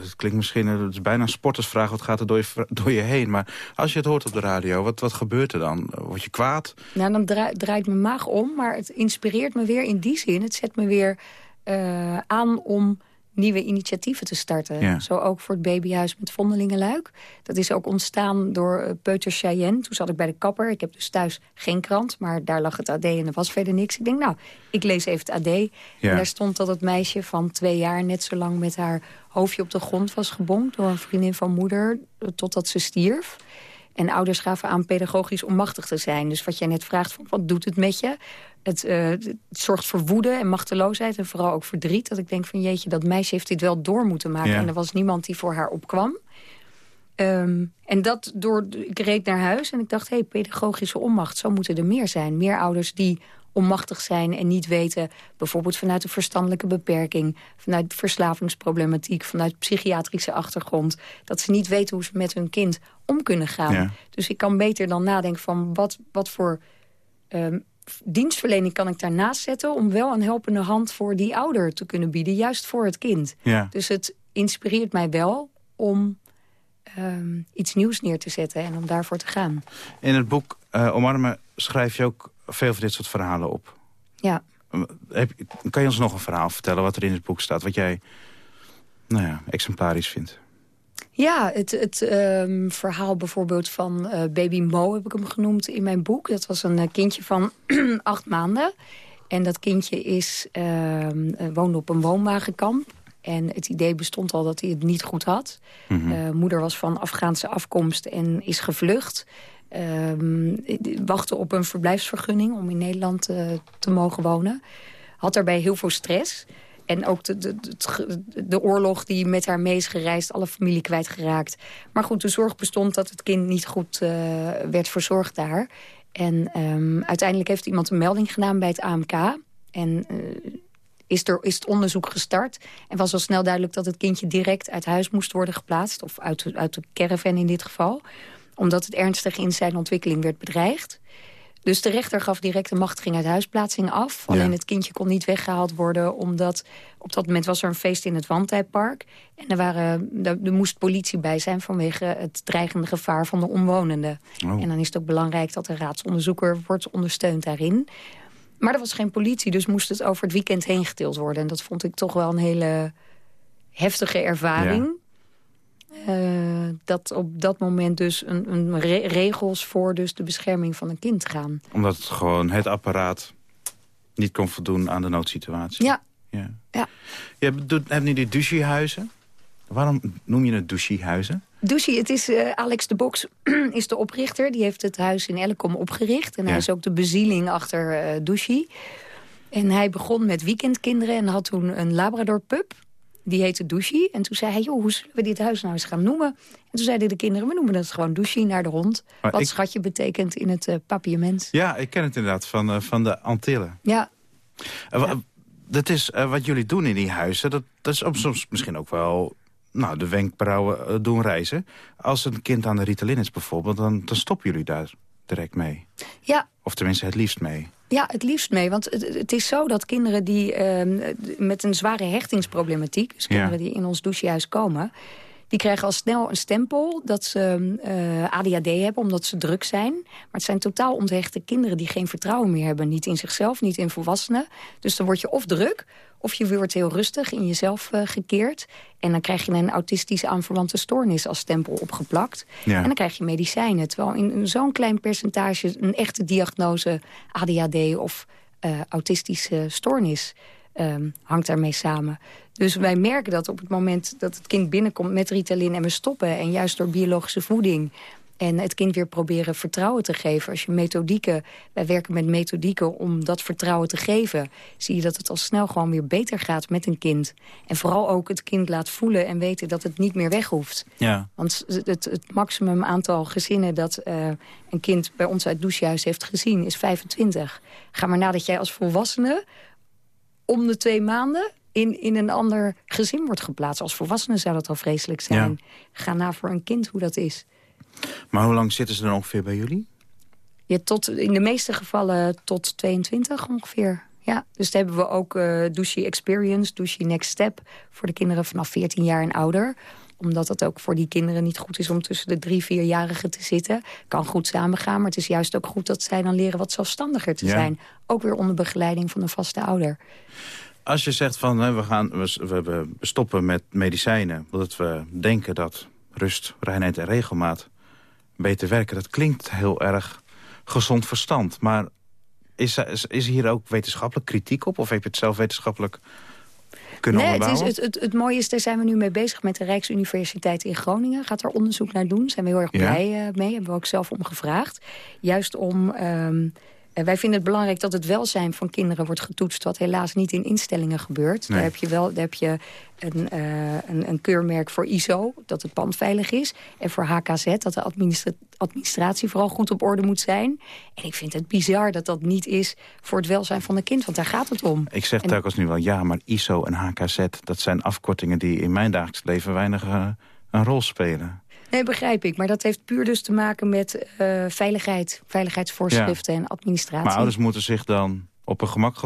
Het klinkt misschien het is bijna een sportersvraag. Wat gaat er door je, door je heen? Maar als je het hoort op de radio, wat, wat gebeurt er dan? Word je kwaad? Nou, dan dra- draait mijn maag om, maar het inspireert me weer in die zin. Het zet me weer eh, aan om nieuwe initiatieven te starten. Ja. Zo ook voor het babyhuis met Vondelingenluik. Dat is ook ontstaan door eh, Peuter Cheyenne. Toen zat ik bij de kapper. Ik heb dus thuis geen krant, maar daar lag het AD en er was verder niks. Ik denk, nou, ik lees even het AD. En daar stond dat het meisje van twee jaar net zo lang met haar hoofdje op de grond was gebonkt... door een vriendin van moeder, eh, totdat ze stierf. En ouders gaven aan pedagogisch onmachtig te zijn. Dus wat jij net vraagt, van, wat doet het met je? Het, eh, het zorgt voor woede en machteloosheid en vooral ook verdriet. Dat ik denk van jeetje, dat meisje heeft dit wel door moeten maken. Ja. En er was niemand die voor haar opkwam. Ehm, en dat door, ik reed naar huis en ik dacht, hé, hey, pedagogische onmacht, zo moeten er meer zijn. Meer ouders die onmachtig zijn en niet weten... bijvoorbeeld vanuit een verstandelijke beperking... vanuit verslavingsproblematiek, vanuit psychiatrische achtergrond... dat ze niet weten hoe ze met hun kind om kunnen gaan. Ja. Dus ik kan beter dan nadenken van wat, wat voor ehm, dienstverlening kan ik daarnaast zetten... om wel een helpende hand voor die ouder te kunnen bieden, juist voor het kind. Ja. Dus het inspireert mij wel om ehm, iets nieuws neer te zetten en om daarvoor te gaan. In het boek eh, Omarmen schrijf je ook veel van dit soort verhalen op. Ja. Heb, kan je ons nog een verhaal vertellen wat er in het boek staat... wat jij nou ja, exemplarisch vindt? Ja, het, het ehm, verhaal bijvoorbeeld van eh, baby Mo heb ik hem genoemd in mijn boek. Dat was een eh, kindje van acht maanden. En dat kindje is, ehm, eh, woonde op een woonwagenkamp. En het idee bestond al dat hij het niet goed had. Mhm. Moeder was van Afghaanse afkomst en is gevlucht. Ehm, wachtte op een verblijfsvergunning om in Nederland eh, te mogen wonen. Had daarbij heel veel stress. En ook de, de, de, de oorlog die met haar mee is gereisd, alle familie kwijtgeraakt. Maar goed, de zorg bestond dat het kind niet goed eh, werd verzorgd daar. En ehm, uiteindelijk heeft iemand een melding gedaan bij het AMK. En eh, is, er, is het onderzoek gestart. En was al snel duidelijk dat het kindje direct uit huis moest worden geplaatst. Of uit, uit de caravan in dit geval. Omdat het ernstig in zijn ontwikkeling werd bedreigd. Dus de rechter gaf direct een machtiging uit huisplaatsing af. Alleen het kindje kon niet weggehaald worden... omdat op dat moment was er een feest in het Wandtijpark. En er, waren, er, moest politie bij zijn vanwege het dreigende gevaar van de omwonenden. Oh. En dan is het ook belangrijk dat de raadsonderzoeker wordt ondersteund daarin. Maar er was geen politie, dus moest het over het weekend heen getild worden. En dat vond ik toch wel een hele heftige ervaring. Uh, dat op dat moment dus een, een regels voor dus de bescherming van een kind gaan. Omdat het gewoon het apparaat niet kon voldoen aan de noodsituatie. Ja. ja. ja. Je hebt nu die douchehuizen. Waarom noem je het douchehuizen? Douche, het is uh, Alex de Box is de oprichter. Die heeft het huis in Elkom opgericht. En hij is ook de bezieling achter uh. En hij begon met weekendkinderen en had toen een Labrador pup. Die heette Douchie. En toen zei hij, joh, hoe zullen we dit huis nou eens gaan noemen? En toen zeiden de kinderen, we noemen het gewoon Douchie naar de hond. wat schatje betekent in het uh, papiament. Ja, ik ken het inderdaad van, uh, van de Antillen. Ja. Uh, Dat is wat jullie doen in die huizen. Dat, dat is soms misschien ook wel nou, de wenkbrauwen doen reizen. Als een kind aan de Ritalin is bijvoorbeeld, dan, dan stoppen jullie daar direct mee. Ja. Of tenminste het liefst mee. Ja, het liefst mee. Want het, het is zo dat kinderen die uh, met een zware hechtingsproblematiek... dus kinderen die in ons douchehuis komen... die krijgen al snel een stempel dat ze uh, eh, ADHD hebben omdat ze druk zijn. Maar het zijn totaal onthechte kinderen die geen vertrouwen meer hebben. Niet in zichzelf, niet in volwassenen. Dus dan word je of druk of je wordt heel rustig in jezelf uh, gekeerd. En dan krijg je een autistische aanverwante stoornis als stempel opgeplakt. En dan krijg je medicijnen. Terwijl in zo'n klein percentage een echte diagnose ADHD of uh, autistische stoornis um, hangt daarmee samen. Dus wij merken dat op het moment dat het kind binnenkomt met Ritalin en we stoppen... en juist door biologische voeding en het kind weer proberen vertrouwen te geven. Als je methodieken, wij werken met methodieken om dat vertrouwen te geven... zie je dat het al snel gewoon weer beter gaat met een kind. En vooral ook het kind laat voelen en weten dat het niet meer weg hoeft. Ja. Want het, het maximum aantal gezinnen dat uh, een kind bij ons uit douchehuis heeft gezien is 25. Ga maar nadat jij als volwassene om de twee maanden in, in een ander gezin wordt geplaatst. Als volwassene zou dat al vreselijk zijn. Ga na voor een kind hoe dat is. Maar hoe lang zitten ze dan ongeveer bij jullie? Ja, tot, in de meeste gevallen tot 22 ongeveer. Ja, dus daar hebben we ook uh, Douche Experience, Douche Next Step... voor de kinderen vanaf 14 jaar en ouder omdat het ook voor die kinderen niet goed is om tussen de drie, vierjarigen te zitten. Kan goed samengaan, maar het is juist ook goed dat zij dan leren wat zelfstandiger te zijn. Ook weer onder begeleiding van een vaste ouder. Als je zegt van we, gaan, we, we stoppen met medicijnen... omdat we denken dat rust, reinheid en regelmaat beter werken. Dat klinkt heel erg gezond verstand. Maar is, is, is hier ook wetenschappelijk kritiek op? Of heb je het zelf wetenschappelijk kunnen nee, het, is, het, het, het, mooie is, daar zijn we nu mee bezig met de Rijksuniversiteit in Groningen. Gaat er onderzoek naar doen. Daar zijn we heel erg blij uh, mee. Hebben we ook zelf om gevraagd. Juist om... Um, wij vinden het belangrijk dat het welzijn van kinderen wordt getoetst... wat helaas niet in instellingen gebeurt. Daar heb je wel daar heb je een, uh, een, een, keurmerk voor ISO, dat het pand veilig is. En voor HKZ, dat de administratie vooral goed op orde moet zijn. En ik vind het bizar dat dat niet is voor het welzijn van een kind. Want daar gaat het om. Ik zeg telkens nu wel ja, maar ISO en HKZ... dat zijn afkortingen die in mijn dagelijks leven weinig uh, een rol spelen. Nee, begrijp ik. Maar dat heeft puur dus te maken met uh, veiligheid, veiligheidsvoorschriften en administratie. Maar ouders moeten zich dan op een gemak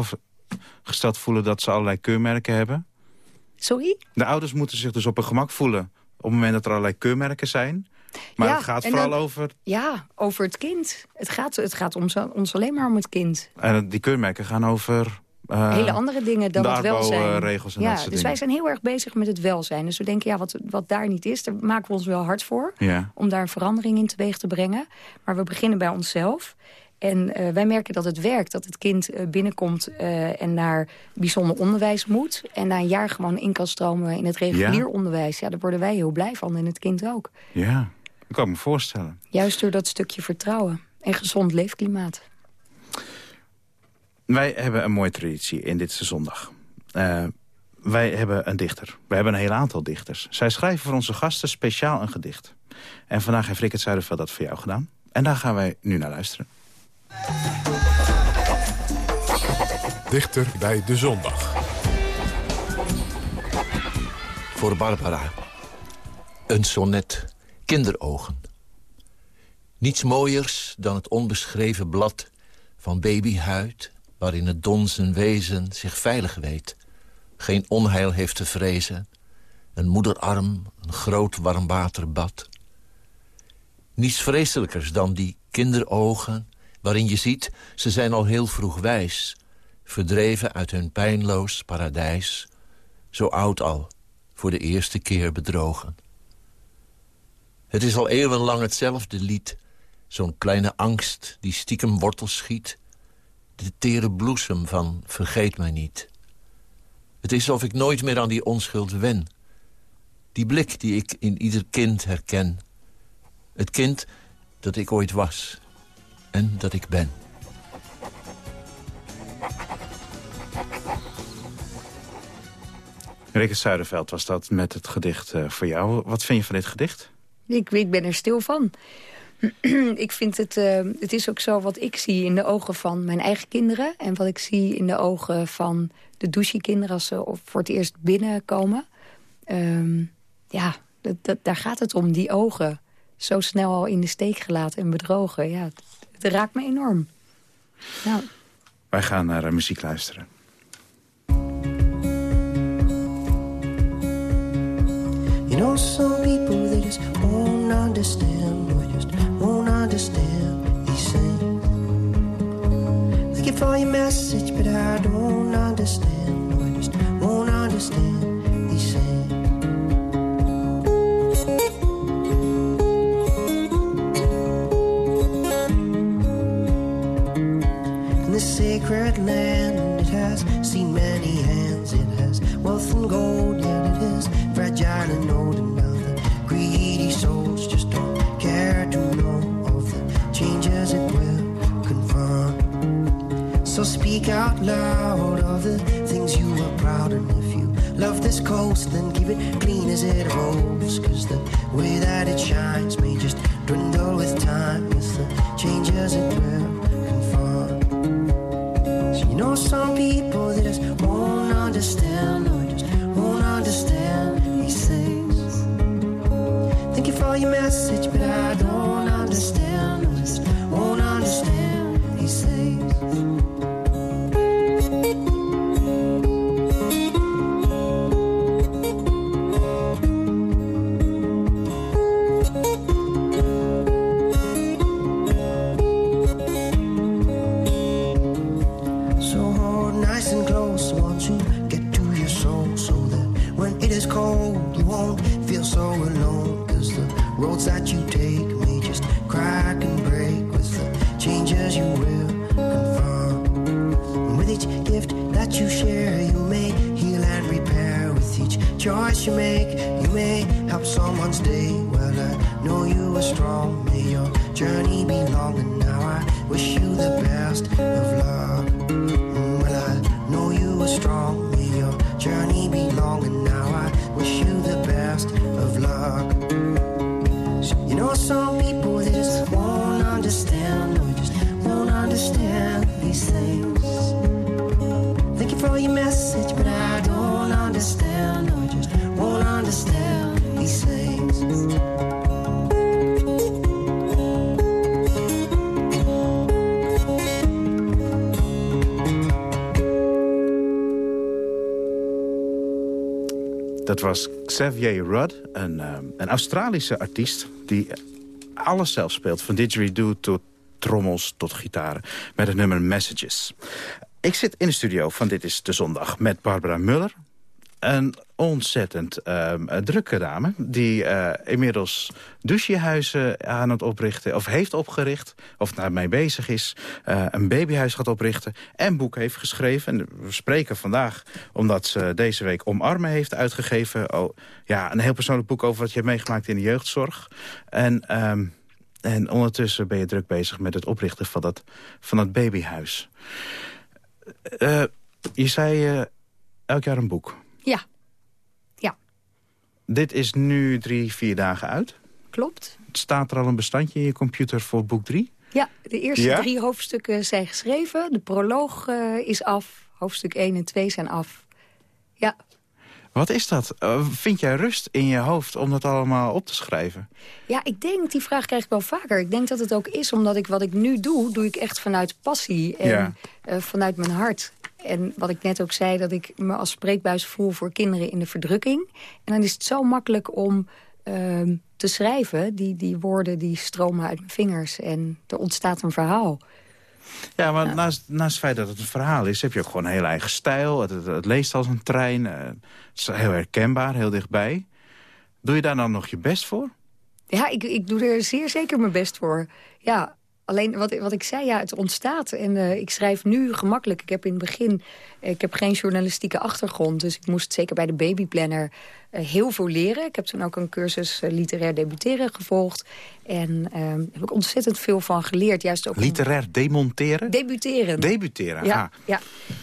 gesteld voelen dat ze allerlei keurmerken hebben? Sorry? De ouders moeten zich dus op een gemak voelen op het moment dat er allerlei keurmerken zijn. Maar het gaat vooral over... Ja, over het kind. Het gaat, het gaat ons, ons alleen maar om het kind. En die keurmerken gaan over uh, Hele andere dingen dan het welzijn. regels en ja, dat soort dus wij zijn heel erg bezig met het welzijn. Dus we denken, ja, wat, wat daar niet is, daar maken we ons wel hard voor. Ja. Om daar een verandering in teweeg te brengen. Maar we beginnen bij onszelf. En uh, wij merken dat het werkt. Dat het kind uh, binnenkomt uh, en naar bijzonder onderwijs moet. En na een jaar gewoon in kan stromen in het regulier ja. onderwijs. Ja, daar worden wij heel blij van en het kind ook. Ja, ik kan me voorstellen. Juist door dat stukje vertrouwen en gezond leefklimaat. Wij hebben een mooie traditie in dit zondag. Uh, wij hebben een dichter. We hebben een heel aantal dichters. Zij schrijven voor onze gasten speciaal een gedicht. En vandaag heeft Rick Zuiderveld dat voor jou gedaan. En daar gaan wij nu naar luisteren. Dichter bij de zondag. Voor Barbara. Een sonnet. Kinderogen. Niets mooiers dan het onbeschreven blad van babyhuid... waarin het donzen wezen zich veilig weet. Geen onheil heeft te vrezen. Een moederarm, een groot warmwaterbad. Niets vreselijkers dan die kinderogen... waarin je ziet, ze zijn al heel vroeg wijs... verdreven uit hun pijnloos paradijs... zo oud al, voor de eerste keer bedrogen. Het is al eeuwenlang hetzelfde lied. Zo'n kleine angst die stiekem wortels schiet. De tere bloesem van vergeet mij niet. Het is alsof ik nooit meer aan die onschuld wen. Die blik die ik in ieder kind herken. Het kind dat ik ooit was. En dat ik ben. Rikke Zuiderveld was dat met het gedicht uh, voor jou. Wat vind je van dit gedicht? Ik, ik ben er stil van. ik vind het, uh, het is ook zo wat ik zie in de ogen van mijn eigen kinderen... en wat ik zie in de ogen van de douchekinderen als ze voor het eerst binnenkomen. Um, ja, dat, dat, daar gaat het om, die ogen. Zo snel al in de steek gelaten en bedrogen. Ja, het, het raakt me enorm. Nou. Wij gaan naar uh, muziek luisteren. You know some people they just won't understand won't understand these things. You for your message, but I don't understand or just won't understand these things. In sacred land, it has seen many hands. It has wealth and gold, yet it is fragile and old So speak out loud of the things you are proud of. if you love this coast then keep it clean as it holds cause the way that it shines may just dwindle Dat was Xavier Rudd, een, um, een Australische artiest... die alles zelf speelt, van didgeridoo tot trommels tot gitaren... met het nummer Messages. Ik zit in de studio van Dit is de Zondag met Barbara Muller... Een ontzettend um, drukke dame die uh, inmiddels douchehuizen aan het oprichten... of heeft opgericht, of daarmee bezig is... Uh, een babyhuis gaat oprichten en boek heeft geschreven. En we spreken vandaag omdat ze deze week Omarmen heeft uitgegeven. Oh, ja, een heel persoonlijk boek over wat je hebt meegemaakt in de jeugdzorg. En, um, en ondertussen ben je druk bezig met het oprichten van dat, van dat babyhuis. Je zei elk jaar een boek. Ja. Ja. Dit is nu drie, vier dagen uit. Klopt. Staat er al een bestandje in je computer voor boek drie? Ja, de eerste ja? drie hoofdstukken zijn geschreven. De proloog uh, is af. Hoofdstuk 1 en 2 zijn af. Ja. Wat is dat? Uh, vind jij rust in je hoofd om dat allemaal op te schrijven? Ja, ik denk, die vraag krijg ik wel vaker. Ik denk dat het ook is omdat ik wat ik nu doe, doe ik echt vanuit passie en Ja. eh, vanuit mijn hart. En wat ik net ook zei, dat ik me als spreekbuis voel voor kinderen in de verdrukking. En dan is het zo makkelijk om ehm, te schrijven. Die, die woorden die stromen uit mijn vingers en er ontstaat een verhaal. Ja, maar Naast, naast het feit dat het een verhaal is... heb je ook gewoon een hele eigen stijl. Het, het, het leest als een trein. eh, het is heel herkenbaar, heel dichtbij. Doe je daar dan nog je best voor? Ja, ik, ik doe er zeer zeker mijn best voor. Ja, alleen wat, wat ik zei, ja, het ontstaat. En eh, ik schrijf nu gemakkelijk. Ik heb in het begin, ik heb geen journalistieke achtergrond. Dus ik moest zeker bij de babyplanner eh, heel veel leren. Ik heb toen ook een cursus eh, literair debuteren gevolgd. En eh, heb ik ontzettend veel van geleerd. Juist ook om- Literair demonteren? Debuteren. Debuteren, Ja, ah. ja.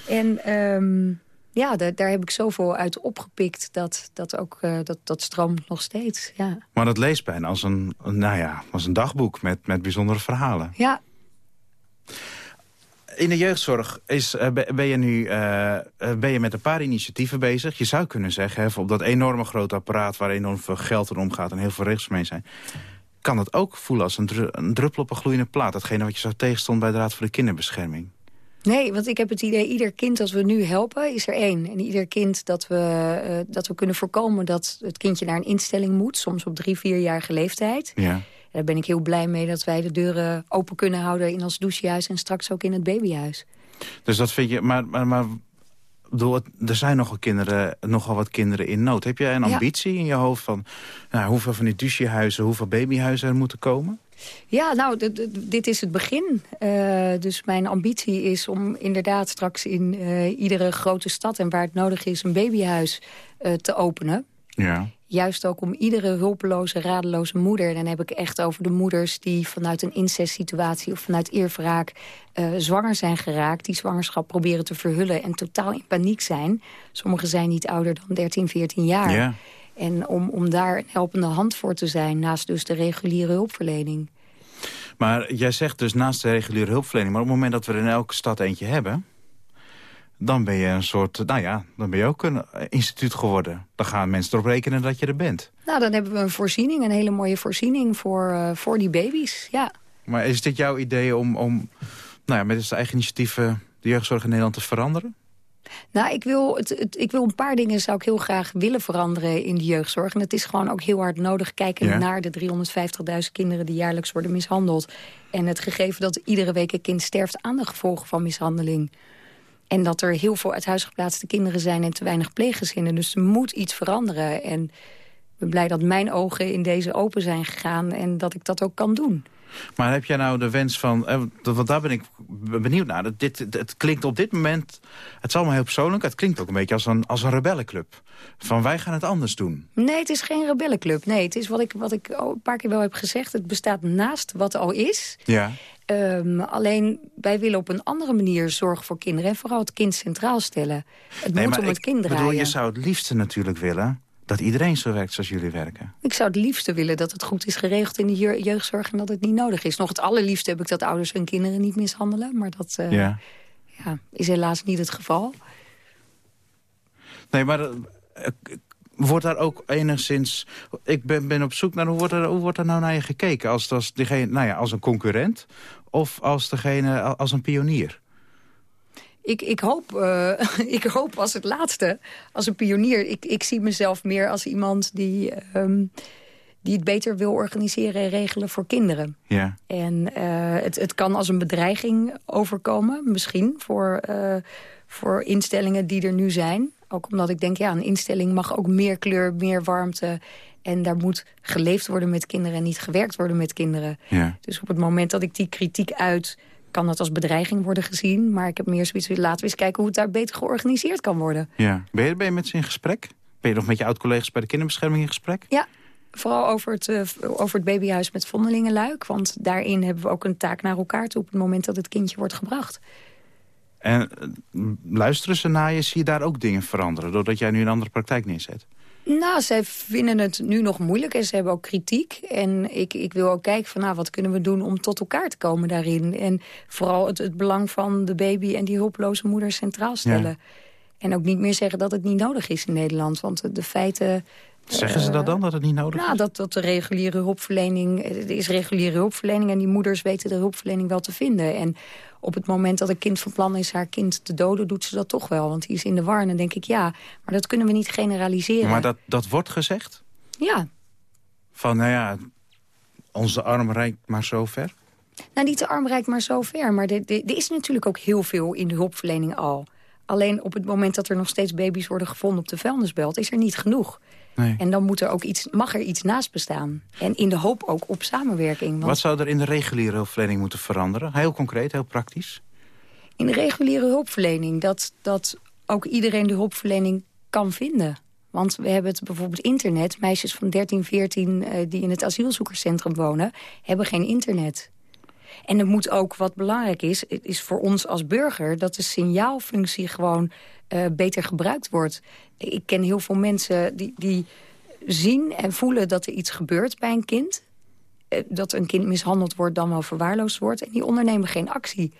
En ehm, ja, daar, daar heb ik zoveel uit opgepikt. Dat, dat, ook, eh, dat, dat stroomt nog steeds, ja. Maar dat leest bijna als een, nou ja, als een dagboek met, met bijzondere verhalen. Ja, In de jeugdzorg is, eh, ben je nu eh, ben je met een paar initiatieven bezig. Je zou kunnen zeggen, hè, op dat enorme grote apparaat... waar enorm veel geld in omgaat en heel veel regels mee zijn... kan het ook voelen als een, dru- een druppel op een gloeiende plaat. Datgene wat je zo tegenstond bij de Raad voor de Kinderbescherming. Nee, want ik heb het idee, ieder kind dat we nu helpen, is er één. En ieder kind dat we, eh, dat we kunnen voorkomen dat het kindje naar een instelling moet. Soms op drie, vierjarige leeftijd. Ja. En daar ben ik heel blij mee dat wij de deuren open kunnen houden in ons douchehuis en straks ook in het babyhuis. Dus dat vind je... Maar, maar, maar bedoel, er zijn nogal, kinderen, nogal wat kinderen in nood. Heb jij een Ja. ambitie in je hoofd van... Nou, hoeveel van die douchehuizen, hoeveel babyhuizen er moeten komen? Ja, nou, dit is het begin. Eh, dus mijn ambitie is om inderdaad straks in eh, iedere grote stad... en waar het nodig is, een babyhuis eh, te openen. Ja. Juist ook om iedere hulpeloze, radeloze moeder... dan heb ik echt over de moeders die vanuit een incestsituatie... of vanuit eerwraak eh, zwanger zijn geraakt... die zwangerschap proberen te verhullen en totaal in paniek zijn. Sommigen zijn niet ouder dan 13, 14 jaar. Ja. En om, om daar een helpende hand voor te zijn... naast dus de reguliere hulpverlening. Maar jij zegt dus naast de reguliere hulpverlening... maar op het moment dat we er in elke stad eentje hebben... dan ben je een soort, nou ja, dan ben je ook een eh, instituut geworden. Dan gaan mensen erop rekenen dat je er bent. Nou, dan hebben we een voorziening, een hele mooie voorziening voor, eh, voor die baby's. Ja. Maar is dit jouw idee om, om nou ja, met deze eigen initiatieven... de jeugdzorg in Nederland te veranderen? Nou, ik wil, het, het- ik wil een paar dingen zou ik heel graag willen veranderen in de jeugdzorg. En het is gewoon ook heel hard nodig kijken Ja. naar de 350.000 kinderen die jaarlijks worden mishandeld. En het gegeven dat iedere week een kind sterft aan de gevolgen van mishandeling. En dat er heel veel uit huis geplaatste kinderen zijn en te weinig pleeggezinnen. Dus er moet iets veranderen. En ik ben blij dat mijn ogen in deze open zijn gegaan en dat ik dat ook kan doen. Maar heb jij nou de wens van... eh, want daar ben ik benieuwd naar. Dat Dit, het, klinkt op dit moment... Het is allemaal heel persoonlijk. Het klinkt ook een beetje als een, als een rebellenclub. Van wij gaan het anders doen. Nee, het is geen rebellenclub. Nee, het is wat ik, wat ik een paar keer wel heb gezegd. Het bestaat naast wat al is. Ja. Ehm, alleen, wij willen op een andere manier zorgen voor kinderen... en vooral het kind centraal stellen. Het moet om het ik kind draaien. bedoel, je zou het liefste natuurlijk willen... dat iedereen zo werkt zoals jullie werken. Ik zou het liefste willen dat het goed is geregeld in de je- jeugdzorg... en dat het niet nodig is. Nog het allerliefste heb ik dat ouders hun kinderen niet mishandelen. Maar dat eh, Ja. ja, is helaas niet het geval. Nee, maar eh, wordt daar ook enigszins... Ik ben, ben op zoek naar hoe wordt, er, hoe wordt er nou naar je gekeken? Als, als, diegene, nou ja, als een concurrent of als, degene, als een pionier? Ik, ik, hoop, eh, ik hoop als het laatste, als een pionier. Ik, ik zie mezelf meer als iemand die, ehm, die het beter wil organiseren en regelen voor kinderen. Ja. En eh, het, het kan als een bedreiging overkomen, misschien, voor, eh, voor instellingen die er nu zijn. Ook omdat ik denk, ja, een instelling mag ook meer kleur, meer warmte. En daar moet geleefd worden met kinderen en niet gewerkt worden met kinderen. Ja. Dus op het moment dat ik die kritiek uit, kan dat als bedreiging worden gezien. Maar ik heb meer zoiets, laten we eens kijken hoe het daar beter georganiseerd kan worden. ja. Ben, je, ben je met ze in gesprek? Ben je nog met je oud-collega's bij de kinderbescherming in gesprek? Ja, vooral over het, eh, over het babyhuis met Vondelingenluik. Want daarin hebben we ook een taak naar elkaar toe op het moment dat het kindje wordt gebracht. En eh, luisteren ze naar je, zie je daar ook dingen veranderen... doordat jij nu een andere praktijk neerzet? Nou, zij vinden het nu nog moeilijk en ze hebben ook kritiek. En ik, ik wil ook kijken van nou, wat kunnen we doen om tot elkaar te komen daarin. En vooral het, het belang van de baby en die hulpeloze moeder centraal stellen. En ook niet meer zeggen dat het niet nodig is in Nederland. Want de feiten... Zeggen ze dat dan, dat het niet nodig nou, is? dat, dat de reguliere hulpverlening... Er is reguliere hulpverlening en die moeders weten de hulpverlening wel te vinden. En op het moment dat een kind van plan is haar kind te doden... doet ze dat toch wel, want die is in de war. En dan denk ik, ja, maar dat kunnen we niet generaliseren. Maar dat, dat wordt gezegd? Ja, Van, nou ja, onze arm reikt maar zo ver? Nou, niet de arm reikt maar zo ver. Maar er is natuurlijk ook heel veel in de hulpverlening al. Alleen op het moment dat er nog steeds baby's worden gevonden op de vuilnisbelt... is er niet genoeg. Nee. En dan moet er ook iets, mag er iets naast bestaan. En in de hoop ook op samenwerking. Want Wat zou er in de reguliere hulpverlening moeten veranderen? Heel concreet, heel praktisch. in de reguliere hulpverlening... Dat, dat ook iedereen de hulpverlening kan vinden. Want we hebben het bijvoorbeeld internet. Meisjes van 13, 14 eh, die in het asielzoekerscentrum wonen... hebben geen internet. En het moet ook, wat belangrijk is, is voor ons als burger... dat de signaalfunctie gewoon eh, beter gebruikt wordt. Ik ken heel veel mensen die, die zien en voelen dat er iets gebeurt bij een kind. Eh, dat een kind mishandeld wordt, dan wel verwaarloosd wordt. En die ondernemen geen actie.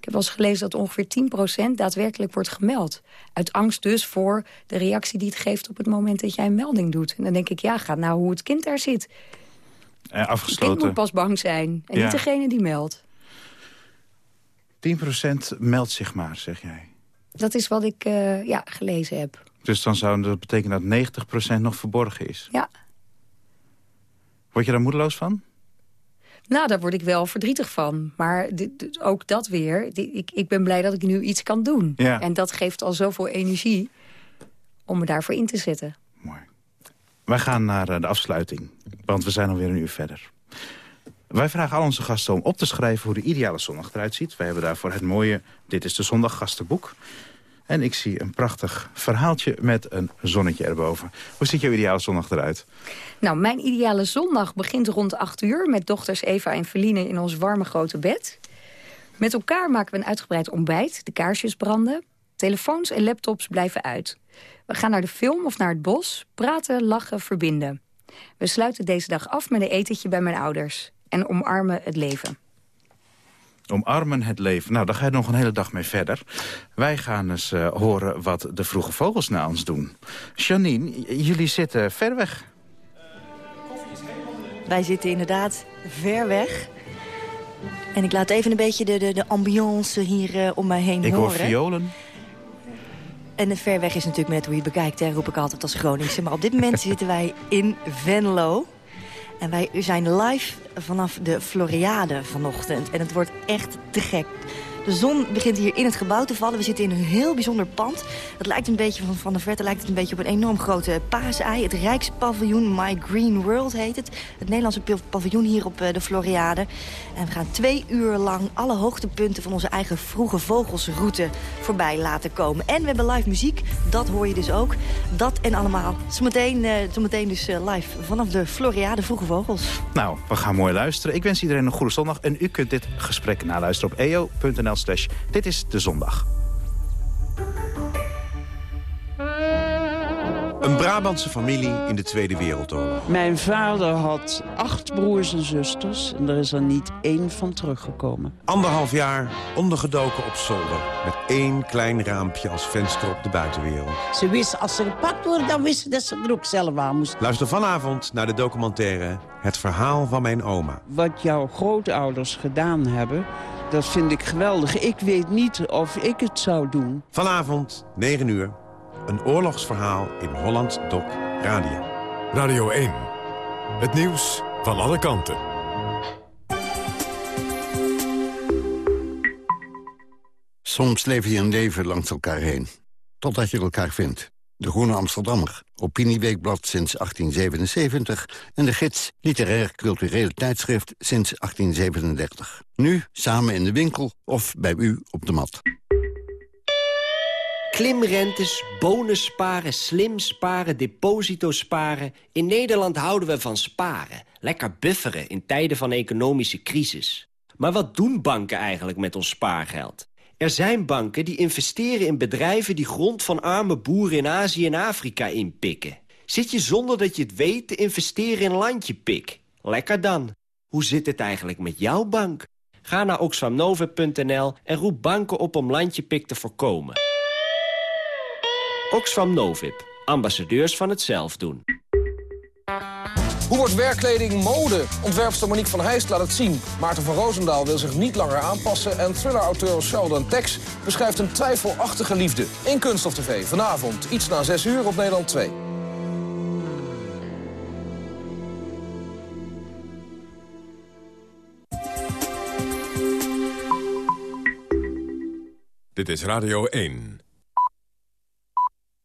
Ik heb wel eens gelezen dat ongeveer 10% daadwerkelijk wordt gemeld. Uit angst dus voor de reactie die het geeft op het moment dat jij een melding doet. En dan denk ik, ja, ga nou hoe het kind daar zit. Kind afgesloten. moet pas bang zijn. En Ja. niet degene die meldt. 10% meldt zich maar, zeg jij. Dat is wat ik eh, ja, gelezen heb. Dus dan zou dat betekenen dat 90% nog verborgen is. Ja. Word je daar moedeloos van? Nou, daar word ik wel verdrietig van. Maar dit- ook dat weer. ik, ik ben blij dat ik nu iets kan doen. Ja. En dat geeft al zoveel energie om me daarvoor in te zetten. Wij gaan naar eh, de afsluiting, want we zijn alweer een uur verder. Wij vragen al onze gasten om op te schrijven hoe de ideale zondag eruit ziet. Wij hebben daarvoor het mooie Dit is de Zondag gastenboek. En ik zie een prachtig verhaaltje met een zonnetje erboven. Hoe ziet jouw ideale zondag eruit? Nou, mijn ideale zondag begint rond 8 uur... met dochters Eva en Feline in ons warme grote bed. Met elkaar maken we een uitgebreid ontbijt. De kaarsjes branden. Telefoons en laptops blijven uit. We gaan naar de film of naar het bos. Praten, lachen, verbinden. We sluiten deze dag af met een etentje bij mijn ouders. En omarmen het leven. Omarmen het leven. Nou, daar ga je nog een hele dag mee verder. Wij gaan eens eh, horen wat de vroege vogels na ons doen. Janine, jullie zitten ver weg. Wij zitten inderdaad ver weg. En ik laat even een beetje de, de, de ambiance hier eh, om mij heen Ik hoor horen. violen. En ver weg is natuurlijk net hoe je bekijkt, roep ik altijd als Groningse. Maar op dit moment zitten wij in Venlo. En wij zijn live vanaf de Floriade vanochtend. En het wordt echt te gek. De zon begint hier in het gebouw te vallen. We zitten in een heel bijzonder pand. Het lijkt een beetje van, van de verte lijkt het een beetje op een enorm grote paasei. Het Rijkspaviljoen My Green World heet het. Het Nederlandse paviljoen hier op eh, de Floriade. En we gaan twee uur lang alle hoogtepunten van onze eigen vroege vogelsroute voorbij laten komen. En we hebben live muziek, dat hoor je dus ook. Dat en allemaal. Zometeen, eh, dus eh, live vanaf de Floriade Vroege Vogels. Nou, we gaan mooi luisteren. Ik wens iedereen een goede zondag. En u kunt dit gesprek naluisteren op eo.nl slash dit is de zondag. Een Brabantse familie in de Tweede Wereldoorlog. Mijn vader had acht broers en zusters en er is er niet één van teruggekomen. Anderhalf jaar ondergedoken op zolder. Met één klein raampje als venster op de buitenwereld. Ze wisten, als ze gepakt worden, dan wisten ze dat ze er ook zelf aan moesten. Luister vanavond naar de documentaire Het Verhaal van Mijn Oma. Wat jouw grootouders gedaan hebben, dat vind ik geweldig. Ik weet niet of ik het zou doen. Vanavond, 9 uur. Een oorlogsverhaal in Holland Doc Radio. Radio 1. Het nieuws van alle kanten. Soms leef je een leven langs elkaar heen. Totdat je elkaar vindt. De Groene Amsterdammer, Opinieweekblad sinds 1877... en de gids Literair Cultureel Tijdschrift sinds 1837. Nu samen in de winkel of bij u op de mat. Klimrentes, bonus sparen, slim sparen, deposito sparen. In Nederland houden we van sparen. Lekker bufferen in tijden van economische crisis. Maar wat doen banken eigenlijk met ons spaargeld? Er zijn banken die investeren in bedrijven die grond van arme boeren in Azië en Afrika inpikken. Zit je zonder dat je het weet te investeren in landjepik? Lekker dan. Hoe zit het eigenlijk met jouw bank? Ga naar oxfamnova.nl en roep banken op om landjepik te voorkomen. Oxfam Novib, ambassadeurs van het zelfdoen. Hoe wordt werkkleding mode? Ontwerpster Monique van Heijst laat het zien. Maarten van Roosendaal wil zich niet langer aanpassen... en thriller-auteur Sheldon Tex beschrijft een twijfelachtige liefde. In Kunst of TV, vanavond, iets na 6 uur op Nederland 2. Dit is Radio 1.